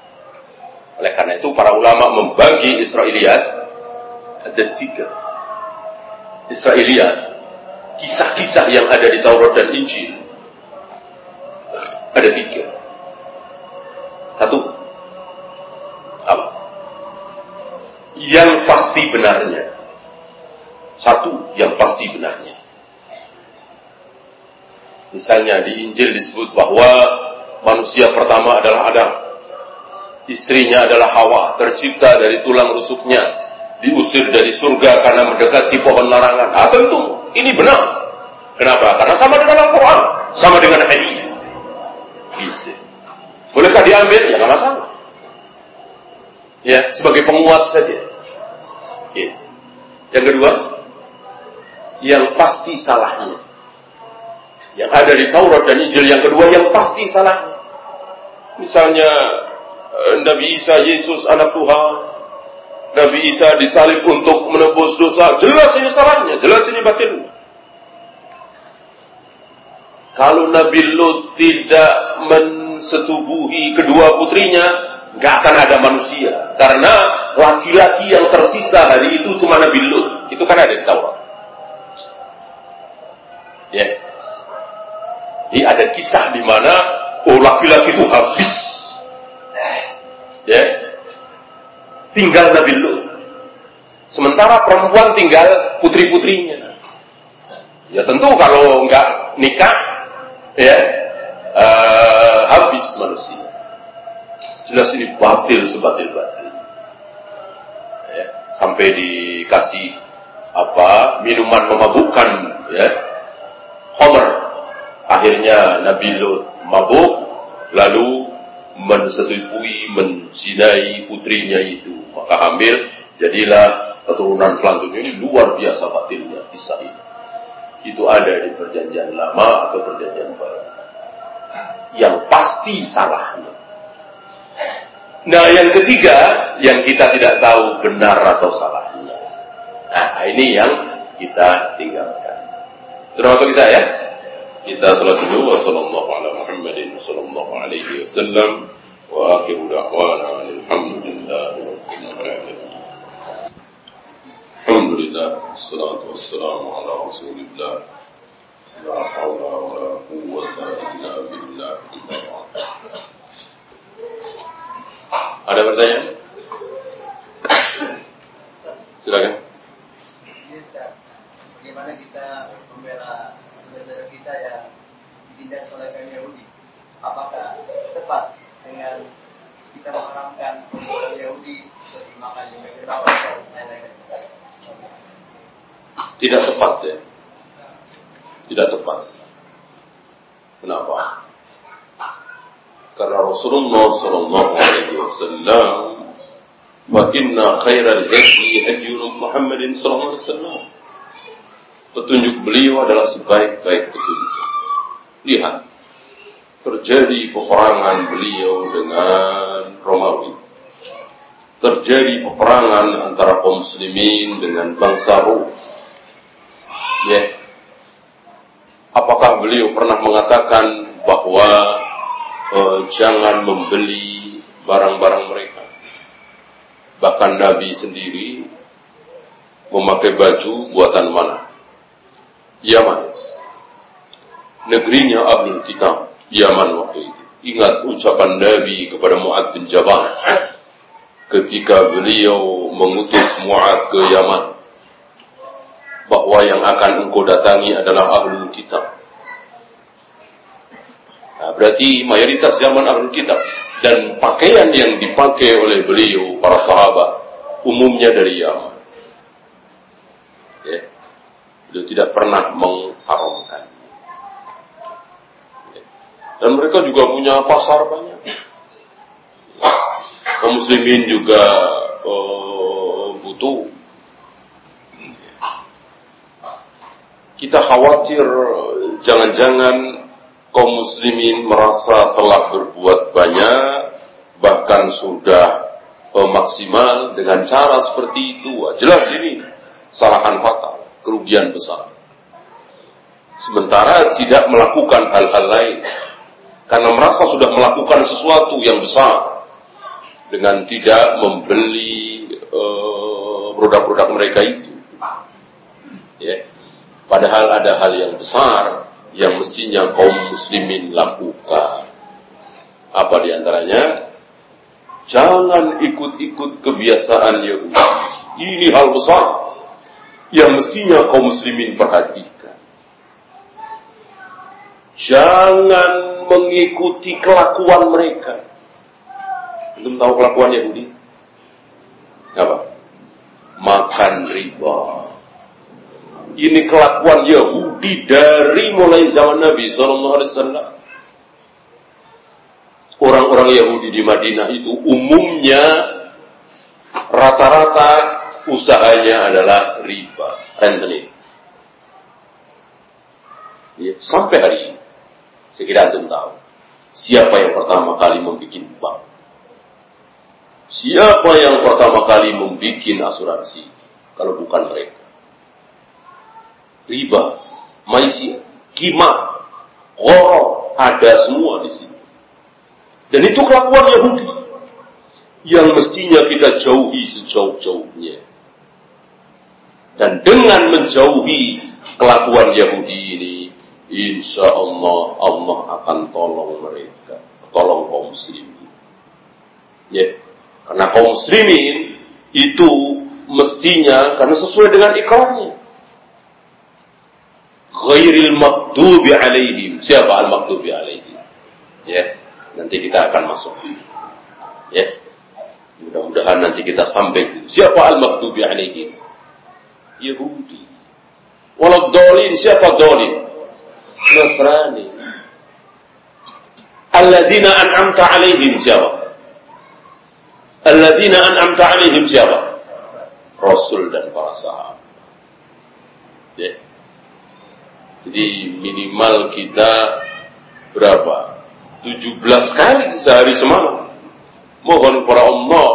Oleh karena itu para ulama membagi Israiliyat ada tiga. Israiliyat, kisah-kisah yang ada di Taurat dan Injil. Ada tiga. Satu, apa? Yang pasti benarnya satu yang pasti benarnya. Misalnya di Injil disebut bahwa manusia pertama adalah Adam. Istrinya adalah Hawa, tercipta dari tulang rusuknya, diusir dari surga karena mendekati pohon larangan. Ah tentu, ini benar. Kenapa? Karena sama dengan Al-Quran, sama dengan hadis. Gitu. Bolehkah diambil? Ya nggak masalah. Ya, sebagai penguat saja. Ya. Yang kedua, yang pasti salahnya. Yang ada di Taurat dan Injil yang kedua yang pasti salahnya. Misalnya eh, Nabi Isa Yesus anak Tuhan. Nabi Isa disalib untuk menebus dosa. Jelas ini salahnya, jelas ini batin. Kalau Nabi Lut tidak mensetubuhi kedua putrinya, nggak akan ada manusia. Karena laki-laki yang tersisa hari itu cuma Nabi Lut. Itu kan ada di Taurat. Ya. Ini ada kisah di mana oh laki-laki itu habis. Ya. Tinggal Nabi Lut. Sementara perempuan tinggal putri-putrinya. Ya tentu kalau nggak nikah, ya uh, habis manusia. Jelas ini batil sebatil batil. Ya, sampai dikasih apa minuman memabukkan, ya Homer. Akhirnya Nabi Lut mabuk, lalu mensetujui, menzinai putrinya itu. Maka hamil, jadilah keturunan selanjutnya ini luar biasa batilnya kisah ini. Itu ada di perjanjian lama atau perjanjian baru. Yang pasti salahnya. Nah yang ketiga, yang kita tidak tahu benar atau salahnya. Nah ini yang kita tinggalkan. Sudah masuk kisah ya? Kita salat dulu wassalamualaikum ala Muhammadin alamin. Alhamdulillah wassalatu wassalamu ala Rasulillah. La haula wa la quwwata illa billah. Ada pertanyaan? Silakan bagaimana kita membela saudara kita yang ditindas oleh kaum Yahudi. Apakah tepat dengan kita mengharamkan Yahudi seperti makan di Megawa dan lain-lain? Tidak tepat ya. Tidak tepat. Kenapa? Karena Rasulullah Sallallahu Alaihi Wasallam Wa inna khairal hadi hadi Muhammadin Sallallahu Alaihi Wasallam petunjuk beliau adalah sebaik-baik petunjuk. Lihat, terjadi peperangan beliau dengan Romawi. Terjadi peperangan antara kaum muslimin dengan bangsa Rum. Ya. Apakah beliau pernah mengatakan bahwa uh, jangan membeli barang-barang mereka? Bahkan Nabi sendiri memakai baju buatan mana? Yaman. Negerinya Ahlul Kitab, Yaman waktu itu. Ingat ucapan Nabi kepada Mu'ad bin Jabal ketika beliau mengutus Mu'ad ke Yaman bahwa yang akan engkau datangi adalah Ahlul Kitab. Nah, berarti mayoritas zaman Ahlul Kitab dan pakaian yang dipakai oleh beliau para sahabat umumnya dari Yaman. Ya. Beliau tidak pernah mengharamkan. Ya. Dan mereka juga punya pasar banyak. Muslimin juga uh, butuh. Kita khawatir jangan-jangan kaum muslimin merasa telah berbuat banyak, bahkan sudah uh, maksimal dengan cara seperti itu. Jelas ini salahan fatal, kerugian besar. Sementara tidak melakukan hal-hal lain karena merasa sudah melakukan sesuatu yang besar dengan tidak membeli produk produk-produk mereka itu. Ya. Padahal ada hal yang besar yang mestinya kaum muslimin lakukan. Apa di antaranya? Jangan ikut-ikut kebiasaan Yahudi. Ini hal besar yang mestinya kaum muslimin perhatikan. Jangan mengikuti kelakuan mereka. Belum tahu kelakuan Yahudi? Apa? Makan riba. Ini kelakuan Yahudi dari mulai zaman Nabi Sallallahu Alaihi Wasallam. Orang-orang Yahudi di Madinah itu umumnya rata-rata usahanya adalah riba, rentenir. Ya, sampai hari ini, saya kira antum tahu siapa yang pertama kali membuat bank. Siapa yang pertama kali membuat asuransi kalau bukan mereka? Riba, maisi, kima, goro, ada semua di sini. Dan itu kelakuan Yahudi yang mestinya kita jauhi sejauh-jauhnya. Dan dengan menjauhi kelakuan Yahudi ini, insya Allah Allah akan tolong mereka, tolong kaum muslimin. Ya, karena kaum muslimin itu mestinya karena sesuai dengan ikrarnya. Ghairil maktubi alaihim. Siapa al maktubi alaihim? Ya, nanti kita akan masuk. Ya, mudah-mudahan nanti kita sampai Siapa al maktubi alaihim? Yahudi. Walau dolin, siapa dolin? Nasrani. Alladzina an'amta alaihim siapa? Alladzina an'amta alaihim siapa? Rasul dan para sahabat. Ya. Jadi minimal kita berapa? 17 kali sehari semalam. Mohon para Allah,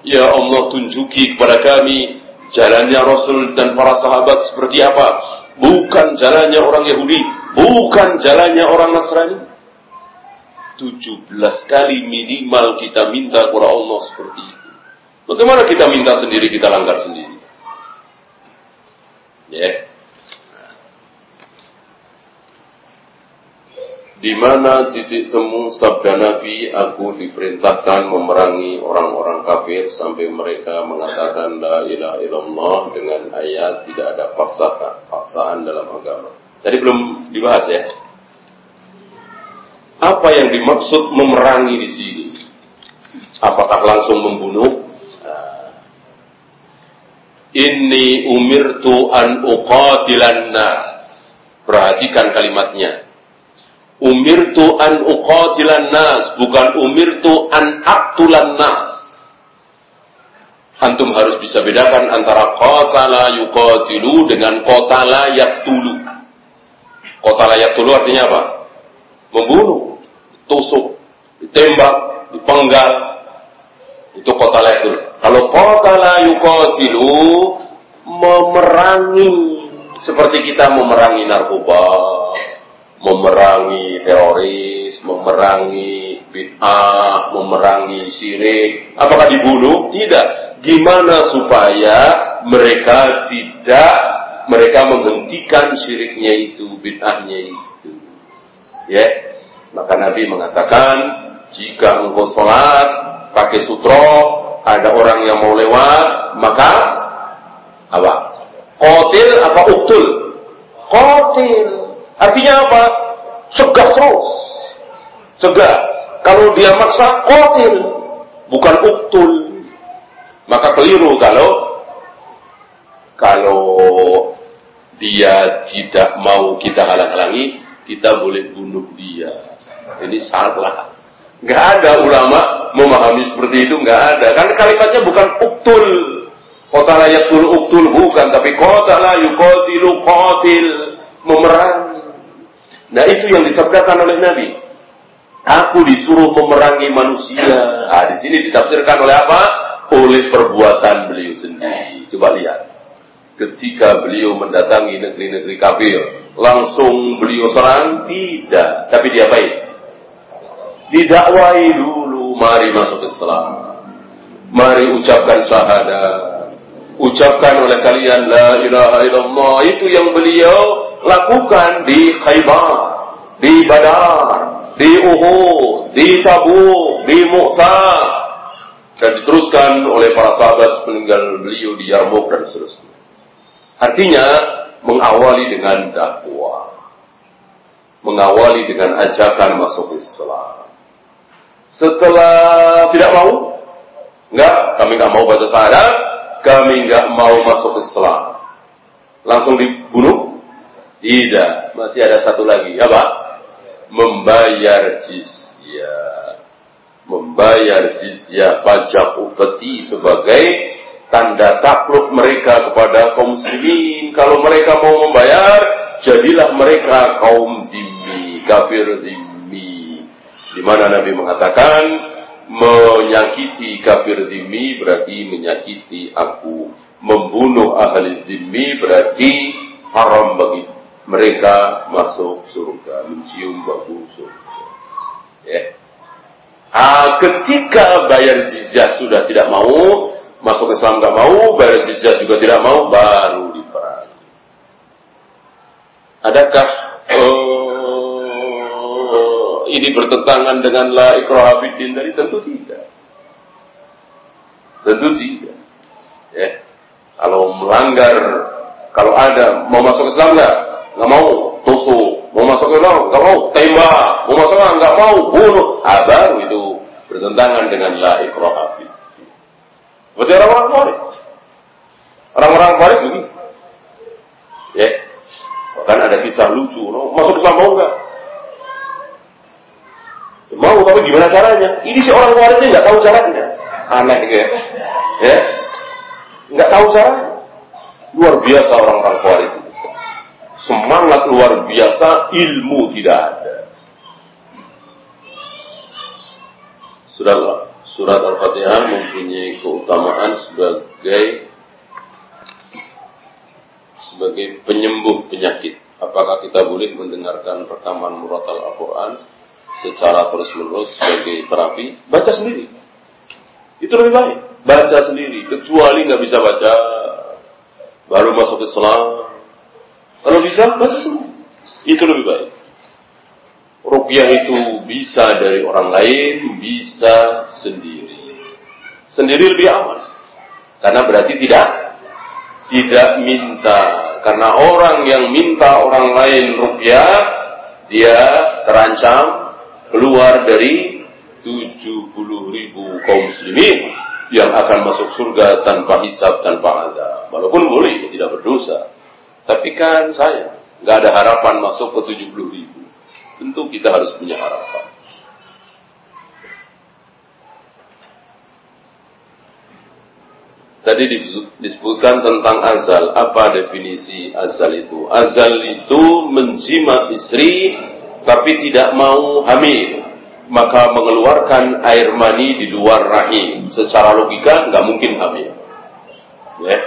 ya Allah tunjuki kepada kami jalannya Rasul dan para sahabat seperti apa. Bukan jalannya orang Yahudi, bukan jalannya orang Nasrani. 17 kali minimal kita minta kepada Allah seperti itu. Bagaimana kita minta sendiri, kita langgar sendiri? Ya. Yeah. Di mana titik temu sabda Nabi, aku diperintahkan memerangi orang-orang kafir sampai mereka mengatakan la ilaha illallah dengan ayat tidak ada paksaan, paksaan dalam agama. Tadi belum dibahas ya. Apa yang dimaksud memerangi di sini? Apakah langsung membunuh? Ini umirtu an uqatilan nas. Perhatikan kalimatnya Umirtu an uqatilan nas, bukan umirtu an aktulan nas. Antum harus bisa bedakan antara qatala yuqatilu dengan qatala yaktulu. Qatala yaktulu artinya apa? Membunuh, tusuk, ditembak, dipenggal. Itu kota itu. Kalau kota yuqatilu memerangi seperti kita memerangi narkoba, memerangi teroris, memerangi bid'ah, memerangi syirik. Apakah dibunuh? Tidak. Gimana supaya mereka tidak mereka menghentikan syiriknya itu, bid'ahnya itu. Ya. Maka Nabi mengatakan, jika engkau sholat pakai sutro, ada orang yang mau lewat, maka apa? Kotil apa uktul? Kotil. Artinya apa? Cegah terus. Cegah. Kalau dia maksa, kotil. Bukan uktul. Maka keliru kalau kalau dia tidak mau kita halang-halangi, kita boleh bunuh dia. Ini salah. Nggak ada ulama memahami seperti itu, nggak ada. Karena kalimatnya bukan uktul. Kota layak tul uktul bukan, tapi kota la yukotilu kotil memerangi. Nah itu yang disabdakan oleh Nabi. Aku disuruh memerangi manusia. Ah di sini ditafsirkan oleh apa? Oleh perbuatan beliau sendiri. Coba lihat ketika beliau mendatangi negeri-negeri kafir, langsung beliau serang? Tidak. Tapi diapain? Didakwai dulu, mari masuk Islam. Mari ucapkan syahadat. Ucapkan oleh kalian la ilaha illallah. Itu yang beliau lakukan di Khaybar, di Badar, di Uhud, di Tabuk, di Mu'tah. Dan diteruskan oleh para sahabat peninggal beliau di Yarmouk dan seterusnya. Artinya mengawali dengan dakwah. Mengawali dengan ajakan masuk Islam. Setelah tidak mau, enggak, kami enggak mau baca syahadat, kami enggak mau masuk Islam. Langsung dibunuh? Tidak, masih ada satu lagi, apa? Membayar jizyah. Membayar jizyah pajak upeti sebagai tanda takluk mereka kepada kaum muslimin. Kalau mereka mau membayar, jadilah mereka kaum zimmi, kafir zimmi. Di mana Nabi mengatakan, menyakiti kafir zimmi berarti menyakiti aku. Membunuh ahli zimmi berarti haram bagi mereka masuk surga, mencium bau surga. Ya. Ah, ketika bayar jizyah sudah tidak mau, masuk Islam nggak mau, bayar jizyah juga tidak mau, baru diperangi. Adakah ini bertentangan dengan la ikraha fiddin tadi? Tentu tidak. Tentu tidak. Ya. Kalau melanggar, kalau ada mau masuk Islam nggak? Nggak mau, tusuk. Mau masuk Islam nggak mau, tembak. Mau masuk Islam nggak mau, bunuh. Ah, baru itu bertentangan dengan la ikraha fiddin. Seperti orang-orang Khawarij. Orang-orang Khawarij begitu. Ya. Bahkan ada kisah lucu, no? masuk Islam mau enggak? Mau, tapi gimana caranya? Ini si orang Khawarij ini nggak tahu caranya. Aneh gitu ya. Ya. Nggak tahu caranya. Luar biasa orang-orang Khawarij itu. Semangat luar biasa, ilmu tidak ada. Sudahlah surat Al-Fatihah mempunyai keutamaan sebagai sebagai penyembuh penyakit. Apakah kita boleh mendengarkan rekaman muratal Al-Quran secara terus-menerus sebagai terapi? Baca sendiri. Itu lebih baik. Baca sendiri. Kecuali nggak bisa baca, baru masuk Islam. Kalau bisa, baca sendiri. Itu lebih baik. Rupiah itu bisa dari orang lain, bisa sendiri. Sendiri lebih aman. Karena berarti tidak tidak minta. Karena orang yang minta orang lain rupiah, dia terancam keluar dari 70 ribu kaum muslimin yang akan masuk surga tanpa hisab, tanpa azab. Walaupun boleh, tidak berdosa. Tapi kan saya, nggak ada harapan masuk ke 70 ribu tentu kita harus punya harapan. Tadi disebutkan tentang azal. Apa definisi azal itu? Azal itu menjimat istri tapi tidak mau hamil. maka mengeluarkan air mani di luar rahim. Secara logika nggak mungkin hamil. Ya,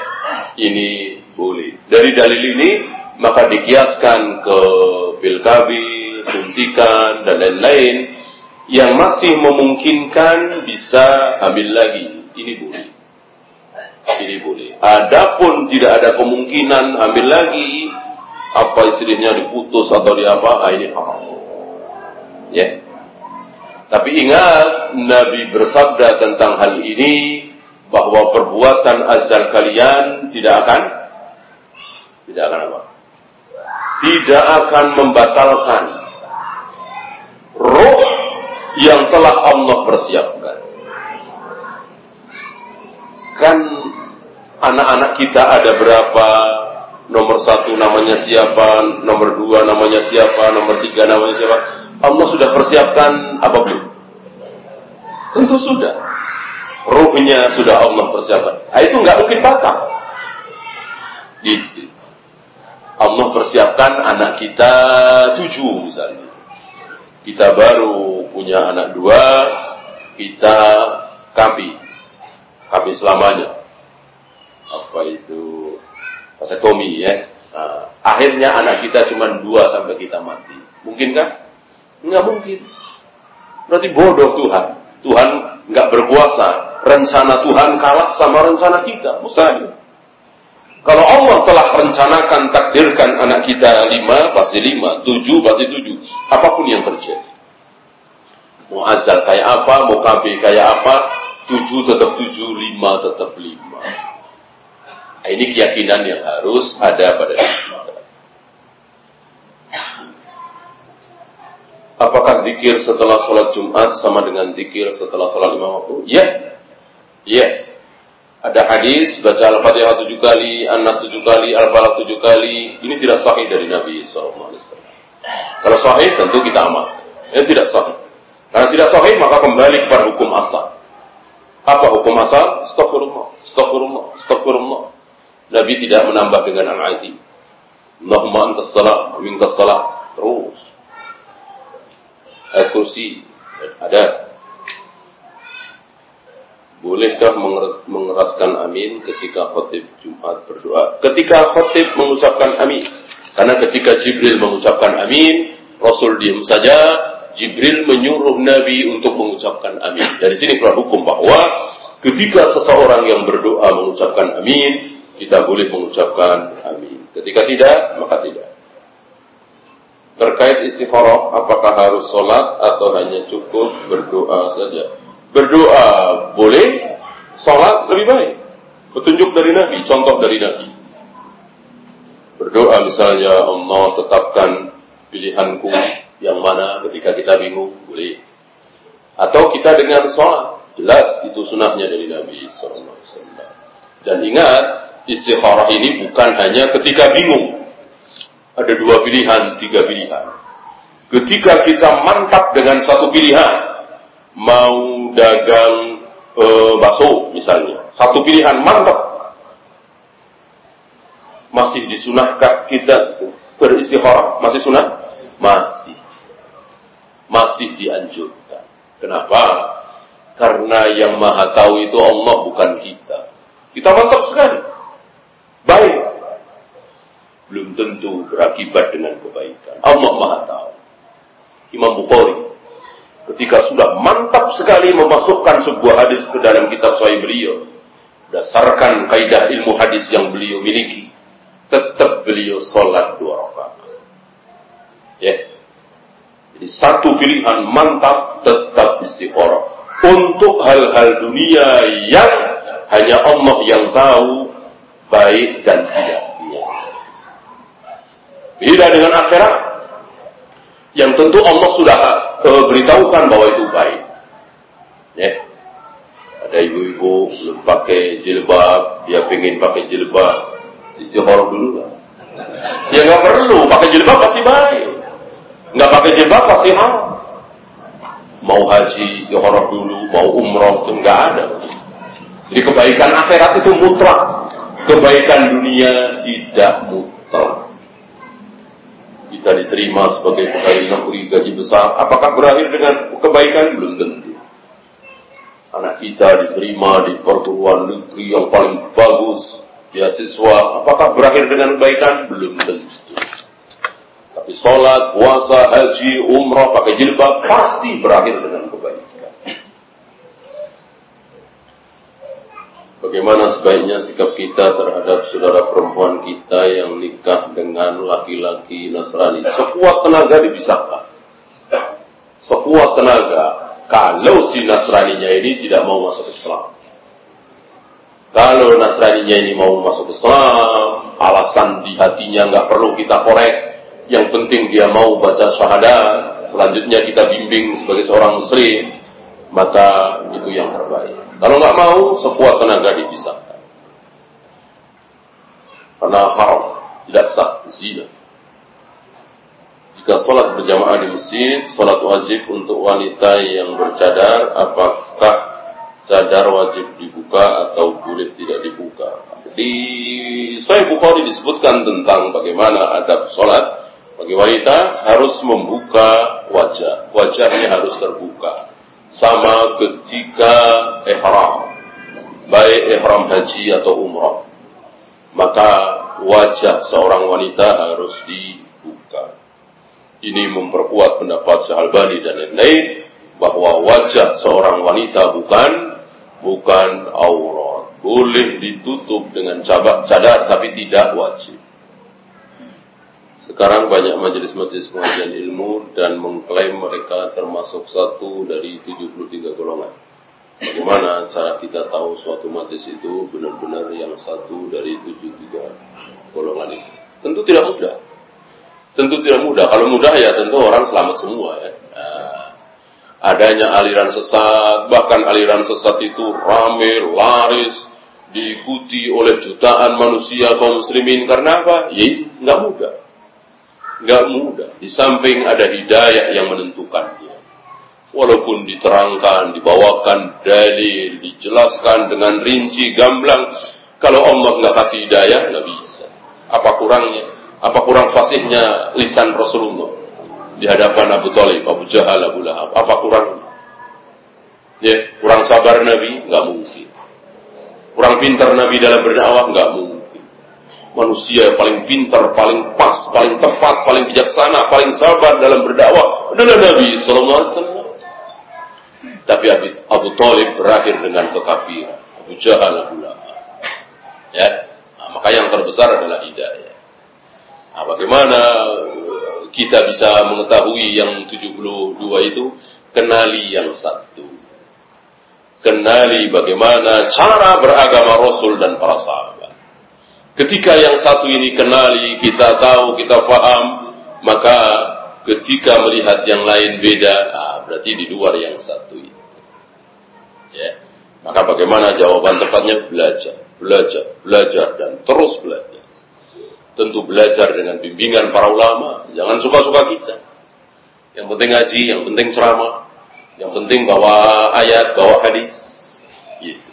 ini boleh. Dari dalil ini maka dikiaskan ke pilkabi, suntikan dan lain-lain yang masih memungkinkan bisa hamil lagi. Ini boleh. Ini boleh. Adapun tidak ada kemungkinan hamil lagi, apa istilahnya diputus atau di apa, ah, ini haram. Ya. Tapi ingat, Nabi bersabda tentang hal ini bahwa perbuatan azal kalian tidak akan tidak akan apa? Tidak akan membatalkan roh yang telah Allah persiapkan. Kan anak-anak kita ada berapa? Nomor satu namanya siapa? Nomor dua namanya siapa? Nomor tiga namanya siapa? Allah sudah persiapkan apa pun. Tentu sudah. Ruhnya sudah Allah persiapkan. Nah, itu nggak mungkin batal. Gitu. Allah persiapkan anak kita tujuh misalnya. Kita baru punya anak dua, kita kapi. Kapi selamanya. Apa itu? Vasektomi ya. Nah, akhirnya anak kita cuma dua sampai kita mati. Mungkinkah? Nggak mungkin. Berarti bodoh Tuhan. Tuhan nggak berkuasa. Rencana Tuhan kalah sama rencana kita. Mustahil. Kalau Allah telah rencanakan takdirkan anak kita lima, pasti lima. Tujuh, pasti tujuh. Apa pun yang terjadi. Mau azal kayak apa, mau KB kayak apa, tujuh tetap tujuh, lima tetap lima. Nah, ini keyakinan yang harus ada pada diri Apakah zikir setelah sholat Jumat sama dengan zikir setelah sholat lima waktu? Ya, ya. Ada hadis baca Al-Fatihah tujuh kali, An-Nas tujuh kali, Al-Falaq tujuh kali. Ini tidak sahih dari Nabi SAW. Kalau sahih tentu kita amat. Ini tidak sahih. Karena tidak sahih maka kembali kepada hukum asal. Apa hukum asal? Astagfirullah, astagfirullah, astagfirullah. Nabi tidak menambah dengan al-aiti. Allahumma antas salam, minkas salam. Terus ayat kursi ada. Bolehkah mengeraskan amin ketika khotib Jumat berdoa? Ketika khotib mengucapkan amin. Karena ketika Jibril mengucapkan amin, Rasul diam saja, Jibril menyuruh Nabi untuk mengucapkan amin. Dari sini keluar hukum bahwa ketika seseorang yang berdoa mengucapkan amin, kita boleh mengucapkan amin. Ketika tidak, maka tidak. Terkait istikharah, apakah harus sholat atau hanya cukup berdoa saja? Berdoa boleh, sholat lebih baik. Petunjuk dari Nabi, contoh dari Nabi. Berdoa misalnya Allah tetapkan pilihanku yang mana ketika kita bingung, boleh. Atau kita dengan sholat, jelas itu sunnahnya dari Nabi SAW. Dan ingat, istikharah ini bukan hanya ketika bingung, ada dua pilihan, tiga pilihan. Ketika kita mantap dengan satu pilihan, mau dagang e, bakso misalnya, satu pilihan mantap, masih disunahkan kita beristikharah? Masih sunah? Masih. Masih dianjurkan. Kenapa? Karena yang maha tahu itu Allah bukan kita. Kita mantap sekali. Baik belum tentu berakibat dengan kebaikan. Allah Maha Tahu. Imam Bukhari ketika sudah mantap sekali memasukkan sebuah hadis ke dalam kitab Sahih beliau, berdasarkan kaidah ilmu hadis yang beliau miliki, tetap beliau sholat dua rakaat. Ya. Jadi satu pilihan mantap tetap istiqoroh. Untuk hal-hal dunia yang hanya Allah yang tahu baik dan tidak. Beda dengan akhirat. Yang tentu Allah sudah uh, beritahukan bahwa itu baik. Ya. Ada ibu-ibu pakai jilbab, dia pengen pakai jilbab, istikharah dulu lah. Ya nggak perlu, pakai jilbab pasti baik. Nggak pakai jilbab pasti haram. Mau haji istikharah dulu, mau umroh itu nggak ada. Jadi kebaikan akhirat itu mutlak, kebaikan dunia tidak mutlak. Kita diterima sebagai pegawai negeri gaji besar, apakah berakhir dengan kebaikan? Belum tentu. Anak kita diterima di perguruan negeri yang paling bagus, beasiswa, apakah berakhir dengan kebaikan? Belum tentu. Tapi sholat, puasa, haji, umrah, pakai jilbab, pasti berakhir dengan kebaikan. Bagaimana sebaiknya sikap kita terhadap saudara perempuan kita yang nikah dengan laki-laki Nasrani? Sekuat tenaga dipisahkan. Sekuat tenaga. Kalau si Nasraninya ini tidak mau masuk Islam. Kalau Nasraninya ini mau masuk Islam, alasan di hatinya nggak perlu kita korek. Yang penting dia mau baca syahadat. Selanjutnya kita bimbing sebagai seorang muslim. Maka itu yang terbaik. Kalau nggak mau, sekuat tenaga dipisahkan. Karena haram, tidak sah, zina. Jika sholat berjamaah di masjid, sholat wajib untuk wanita yang bercadar, apakah cadar wajib dibuka atau boleh tidak dibuka? Di Sahih Bukhari disebutkan tentang bagaimana adab sholat bagi wanita harus membuka wajah, wajahnya harus terbuka sama ketika ihram, baik ihram haji atau umrah. Maka wajah seorang wanita harus dibuka. Ini memperkuat pendapat Syahalbani dan lain-lain bahwa wajah seorang wanita bukan bukan aurat. Boleh ditutup dengan cadar tapi tidak wajib. Sekarang banyak majelis-majelis pengajian ilmu dan mengklaim mereka termasuk satu dari 73 golongan. Bagaimana cara kita tahu suatu majelis itu benar-benar yang satu dari 73 golongan itu? Tentu tidak mudah. Tentu tidak mudah. Kalau mudah ya tentu orang selamat semua ya. Nah, adanya aliran sesat, bahkan aliran sesat itu rame, laris, diikuti oleh jutaan manusia kaum muslimin karena apa? Ya nggak mudah nggak mudah. Di samping ada hidayah yang menentukannya. Walaupun diterangkan, dibawakan dalil, dijelaskan dengan rinci, gamblang. Kalau Allah nggak kasih hidayah, nggak bisa. Apa kurangnya? Apa kurang fasihnya lisan Rasulullah di hadapan Abu Talib, Abu Jahal, Abu Lahab? Apa kurangnya? Ya, kurang sabar Nabi? Nggak mungkin. Kurang pintar Nabi dalam berdakwah? Nggak mungkin manusia yang paling pintar, paling pas, paling tepat, paling bijaksana, paling sabar dalam berdakwah adalah Nabi Sallallahu Alaihi Wasallam. Tapi Abu, Talib berakhir dengan kekafiran. Abu Jahal, Abu Lahab. Ya, nah, maka yang terbesar adalah hidayah. Nah, bagaimana kita bisa mengetahui yang 72 itu? Kenali yang satu. Kenali bagaimana cara beragama Rasul dan para sahabat. Ketika yang satu ini kenali, kita tahu, kita paham, maka ketika melihat yang lain beda, ah, berarti di luar yang satu itu. Ya. Maka bagaimana jawaban tepatnya? Belajar, belajar, belajar, dan terus belajar. Tentu belajar dengan bimbingan para ulama, jangan suka-suka kita. Yang penting ngaji, yang penting ceramah, yang penting bawa ayat, bawa hadis. Gitu.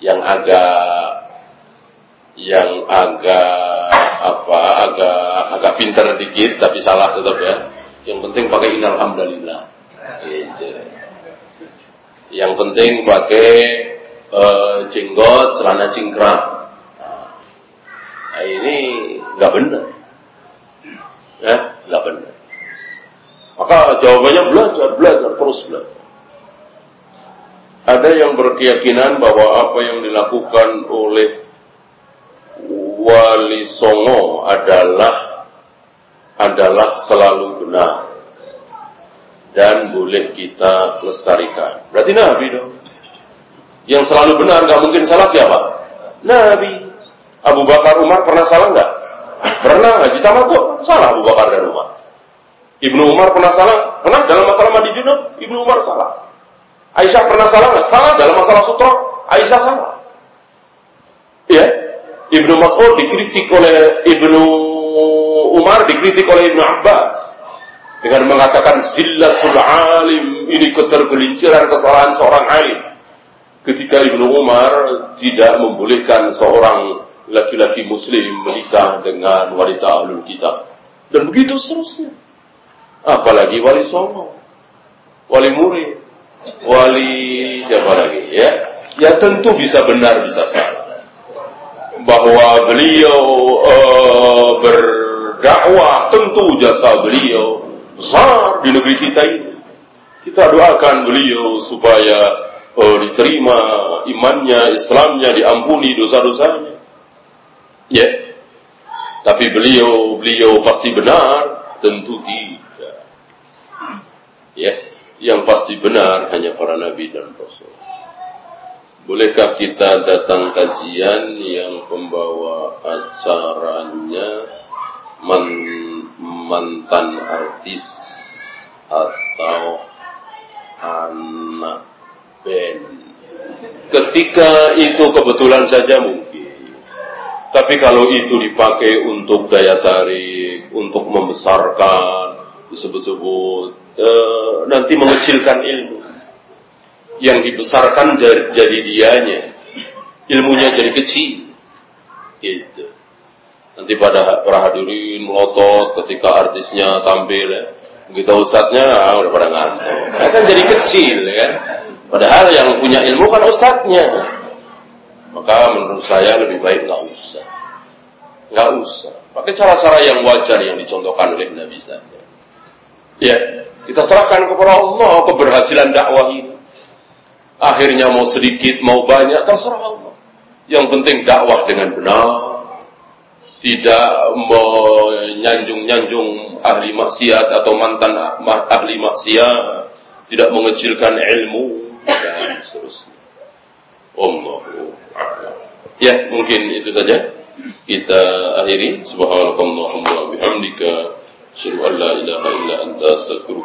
Yang agak yang agak apa agak agak pinter dikit tapi salah tetap ya. Yang penting pakai alhamdulillah. Gitu. Yang penting pakai uh, jenggot, celana cingkrang. Nah, ini nggak benar. Ya, nggak benar. Maka jawabannya belajar, belajar, terus belajar. Ada yang berkeyakinan bahwa apa yang dilakukan oleh Wali Songo adalah adalah selalu benar dan boleh kita lestarikan. Berarti Nabi dong. Yang selalu benar nggak mungkin salah siapa? Nabi. Abu Bakar Umar pernah salah nggak? Pernah ngaji tamatut salah Abu Bakar dan Umar. Ibnu Umar pernah salah? Pernah dalam masalah mandi junub? Ibnu Umar salah. Aisyah pernah salah nggak? Salah dalam masalah sutra? Aisyah salah. Iya, Ibnu Mas'ud dikritik oleh Ibnu Umar, dikritik oleh Ibnu Abbas dengan mengatakan zillatul alim ini ketergelinciran kesalahan seorang alim. Ketika Ibnu Umar tidak membolehkan seorang laki-laki muslim menikah dengan wanita ahlul kitab. Dan begitu seterusnya. Apalagi wali songo, wali murid, wali siapa lagi ya? Ya tentu bisa benar bisa salah. Bahwa beliau uh, berdakwah tentu jasa beliau besar di negeri kita ini. Kita doakan beliau supaya uh, diterima imannya, Islamnya, diampuni dosa-dosanya. Ya. Tapi beliau beliau pasti benar, tentu tidak. Ya, yang pasti benar hanya para nabi dan rasul. Bolehkah kita datang kajian yang pembawa acaranya man, mantan artis atau anak band? Ketika itu kebetulan saja mungkin. Tapi kalau itu dipakai untuk daya tarik, untuk membesarkan, disebut-sebut, e, nanti mengecilkan ilmu. Yang dibesarkan jadi, jadi dianya, ilmunya jadi kecil. Gitu. Nanti pada para melotot ketika artisnya tampil ya. Begitu ustadznya ah, udah pada ngantuk. Nah, kan jadi kecil ya kan. Padahal yang punya ilmu kan ustadznya. Maka menurut saya lebih baik nggak usah. Nggak usah. Pakai cara-cara yang wajar yang dicontohkan oleh Nabi saja. Ya, kita serahkan kepada Allah keberhasilan dakwah ini. Akhirnya mau sedikit, mau banyak, terserah Allah. Yang penting dakwah dengan benar. Tidak menyanjung-nyanjung ahli maksiat atau mantan ahli maksiat. Tidak mengecilkan ilmu. Dan seterusnya. Allahu Ya, mungkin itu saja. Kita akhiri. Subhanallahumma bihamdika. Asyhadu an la ilaha illa anta wa.